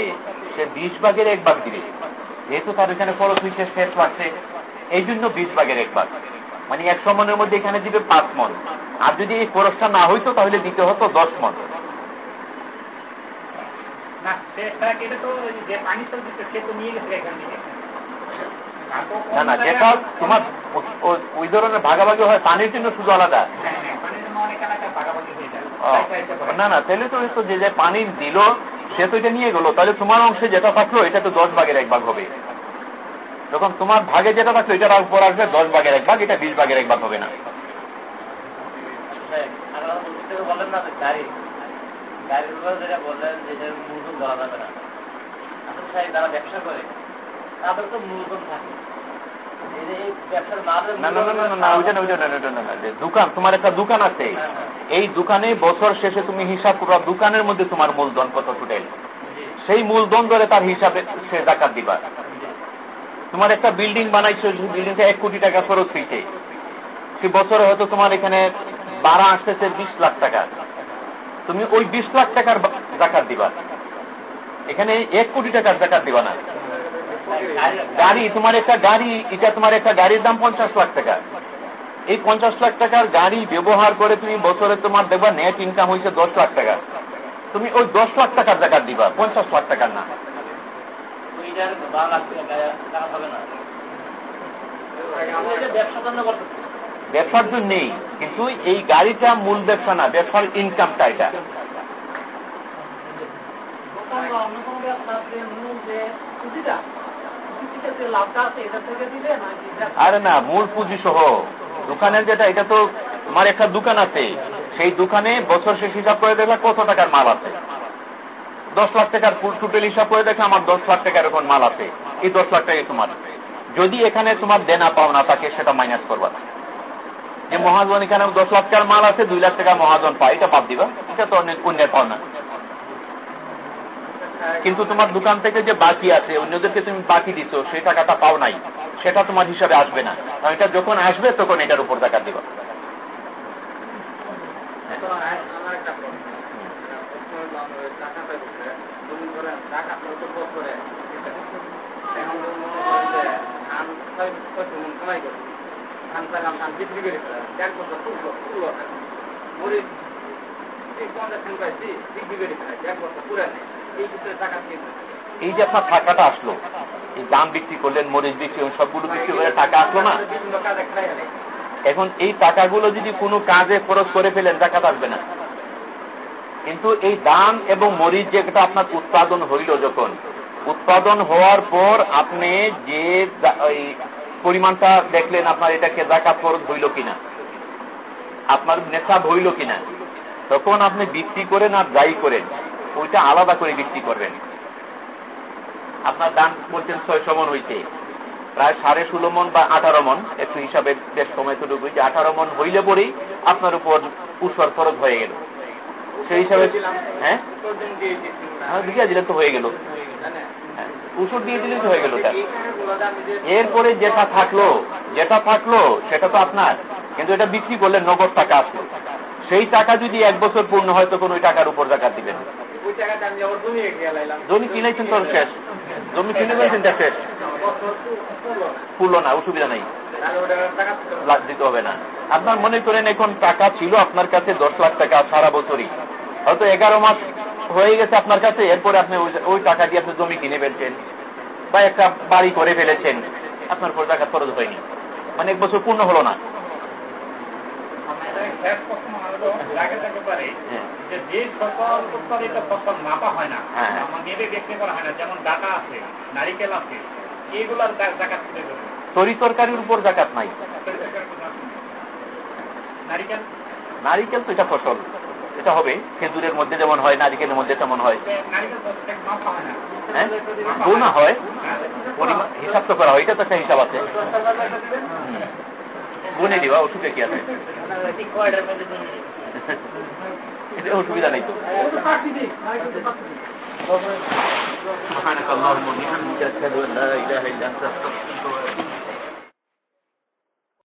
সে বিশ ভাগের এক ভাগ দিবে। যেহেতু তার এখানে খরচ হয়েছে শেষ লাগছে এই জন্য বিশ ভাগের এক ভাগ। মানে একশো মনের মধ্যে এখানে দিবে পাঁচ মন। আর যদি এই খরচটা না হইতো তাহলে দিতে হতো দশ মন। না না যেটা তোমার ওই ধরনের ভাগাভাগি হয় পানির জন্য শুধু আলাদা। হ্যাঁ, হ্যাঁ। না না তাহলে তো যে পানি দিল সে তো এটা নিয়ে গেলো। তাহলে তোমার অংশে যেটা থাকল এটা তো দশ ভাগের এক ভাগ হবে। যখন তোমার ভাগে যেটা থাকল এটার উপর আসবে দশ ভাগের এক ভাগ এটা বিশ ভাগের এক ভাগ হবে না। আপনারা বুঝতে পেরে বললেন না গাড়ি। গাড়ির উপরে যেটা বললেন যে মূলধন ধরা যাবে না। আসলে সাহেব যারা ব্যবসা করে তাদের তো মূলধন থাকে। এই যে এই ব্যবসার মালের না না না না না, না ওইটা না ওইটা না ওইটা না, না যে দোকান তোমার একটা দোকান আছে। এই দোকানে বছর শেষে তুমি হিসাব করবা দোকানের মধ্যে তোমার মূলধন কত টোটাল সেই মূলধন ধরে তার হিসাবে সে জাকাত দিবা। তোমার একটা বিল্ডিং বানাইছো, সেই বিল্ডিংটা এক কোটি টাকা খরচ হইছে। সে বছরে হয়তো তোমার এখানে বাড়া আসতেছে বিশ লাখ টাকা। তুমি ওই বিশ লাখ টাকার জাকাত দিবা। এখানে এক কোটি টাকার জাকাত দিবা না। গাড়ি, তোমার একটা গাড়ি, এটা তোমার একটা গাড়ির দাম পঞ্চাশ লাখ টাকা। এই পঞ্চাশ লাখ টাকার গাড়ি ব্যবহার করে তুমি বছরে তোমার দেখবা নেট ইনকাম হয়েছে দশ লাখ টাকা। তুমি ওই দশ লাখ টাকার জাকাত দিবা, পঞ্চাশ লাখ টাকার না। ব্যবসার জন্য নেই কিন্তু এই গাড়িটা মূল ব্যবসা না ব্যবসার ইনকামটা এটা। আরে না মূল পুঁজি সহ। দোকানের যেটা এটা তো আমার একটা দোকান আছে সেই দোকানে বছর শেষ হিসাব করে দেখলে কত টাকার মাল আছে। দশ লাখ টাকার ফুল টোটাল হিসাব করে দেখে আমার দশ লাখ টাকার এখন মাল আছে। এই দশ লাখ টাকা তোমার। যদি এখানে তোমার দেনা পাওনা থাকে সেটা মাইনাস করবা যে মহাজন এখানে দশ লাখ টাকার মাল আছে, দুই লাখ টাকা মহাজন পায়, এটা বাদ দিবা। এটা তো অনেক পুণ্যের পাওনা। কিন্তু তোমার দোকান থেকে যে বাকি আছে, অন্যদেরকে তুমি বাকি দিচ্ছ সেই টাকাটা পাও নাই। সেটা তোমার হিসাবে আসবে না। কারণ এটা যখন আসবে, তখন এটার উপর টাকা দিবা। এই যে আপনার টাকাটা আসলো, এই দাম বিক্রি করলেন, মরিচ বিক্রি সবগুলো বিক্রি করে টাকা আসলো না? এখন এই টাকাগুলো যদি কোনো কাজে খরচ করে ফেলেন টাকা আসবে না। কিন্তু এই দাম এবং মরিচ যেটা আপনার উৎপাদন হইল যখন, উৎপাদন হওয়ার পর আপনি যে পরিমাণটা দেখলেন আপনার এটাকে জাকাত খরচ হইল কিনা, আপনার নেশাব হইল কিনা, তখন আপনি বিক্রি করেন আর যাই করেন, ওইটা আলাদা করে বিক্রি করবেন। আপনার দাম বলছেন ছয় মন হইতে, প্রায় সাড়ে ষোলো মন বা আঠারো মন, একটু হিসাবে বেশ সময় তো যে আঠারো মন হইলে পরেই আপনার উপর উৎসর খরচ হয়ে গেল। সেই হিসাবে হ্যাঁ? দিয়ে দিলে তো হয়ে গেল। ওষুধ দিয়ে দিলে তো হয়ে গেল এরপরে যেটা থাকল যেটা থাকল সেটা তো আপনার। কিন্তু এটা বিক্রি করলে নগদ টাকা আসলো। সেই টাকা যদি এক বছর পূর্ণ হয় তখন ওই টাকার উপর টাকা দিবেন। জমি কিনেছেন তোর শেষ? জমি কিনে ফেলছেন তা শেষ? পুরলো না অসুবিধা নাই। দিতে হবে না। আপনার মনে করেন এখন টাকা ছিল আপনার কাছে দশ লাখ টাকা সারা বছরই। হয়তো এগারো মাস হয়ে গেছে আপনার কাছে এরপরে আপনি ওই টাকা দিয়ে আপনি জমি কিনে ফেলছেন বা একটা বাড়ি করে ফেলেছেন আপনার উপর টাকা খরচ হয়নি। মানে এক বছর পূর্ণ হলো না। যে সকল উৎপাদিত ফসল মাপা হয়। না নেবে বিক্রি করা হয় না যেমন ডাটা আছে নারিকেল আছে এগুলার জাকাত তরি তরকারির উপর জাকাত নাই। নারিকেল নারিকেল তো এটা ফসল। এটা হবে খেজুরের মধ্যে যেমন হয় নারিকেলের মধ্যে তেমন হয় হ্যাঁ বোনা হয় হিসাব তো করা হয় এটা তো একটা হিসাব আছে গুনে দিবা ওষুধে কি আছে অসুবিধা নেই তো سبحانك اللهم وبحمدك اشهد ان لا اله الا انت استغفرك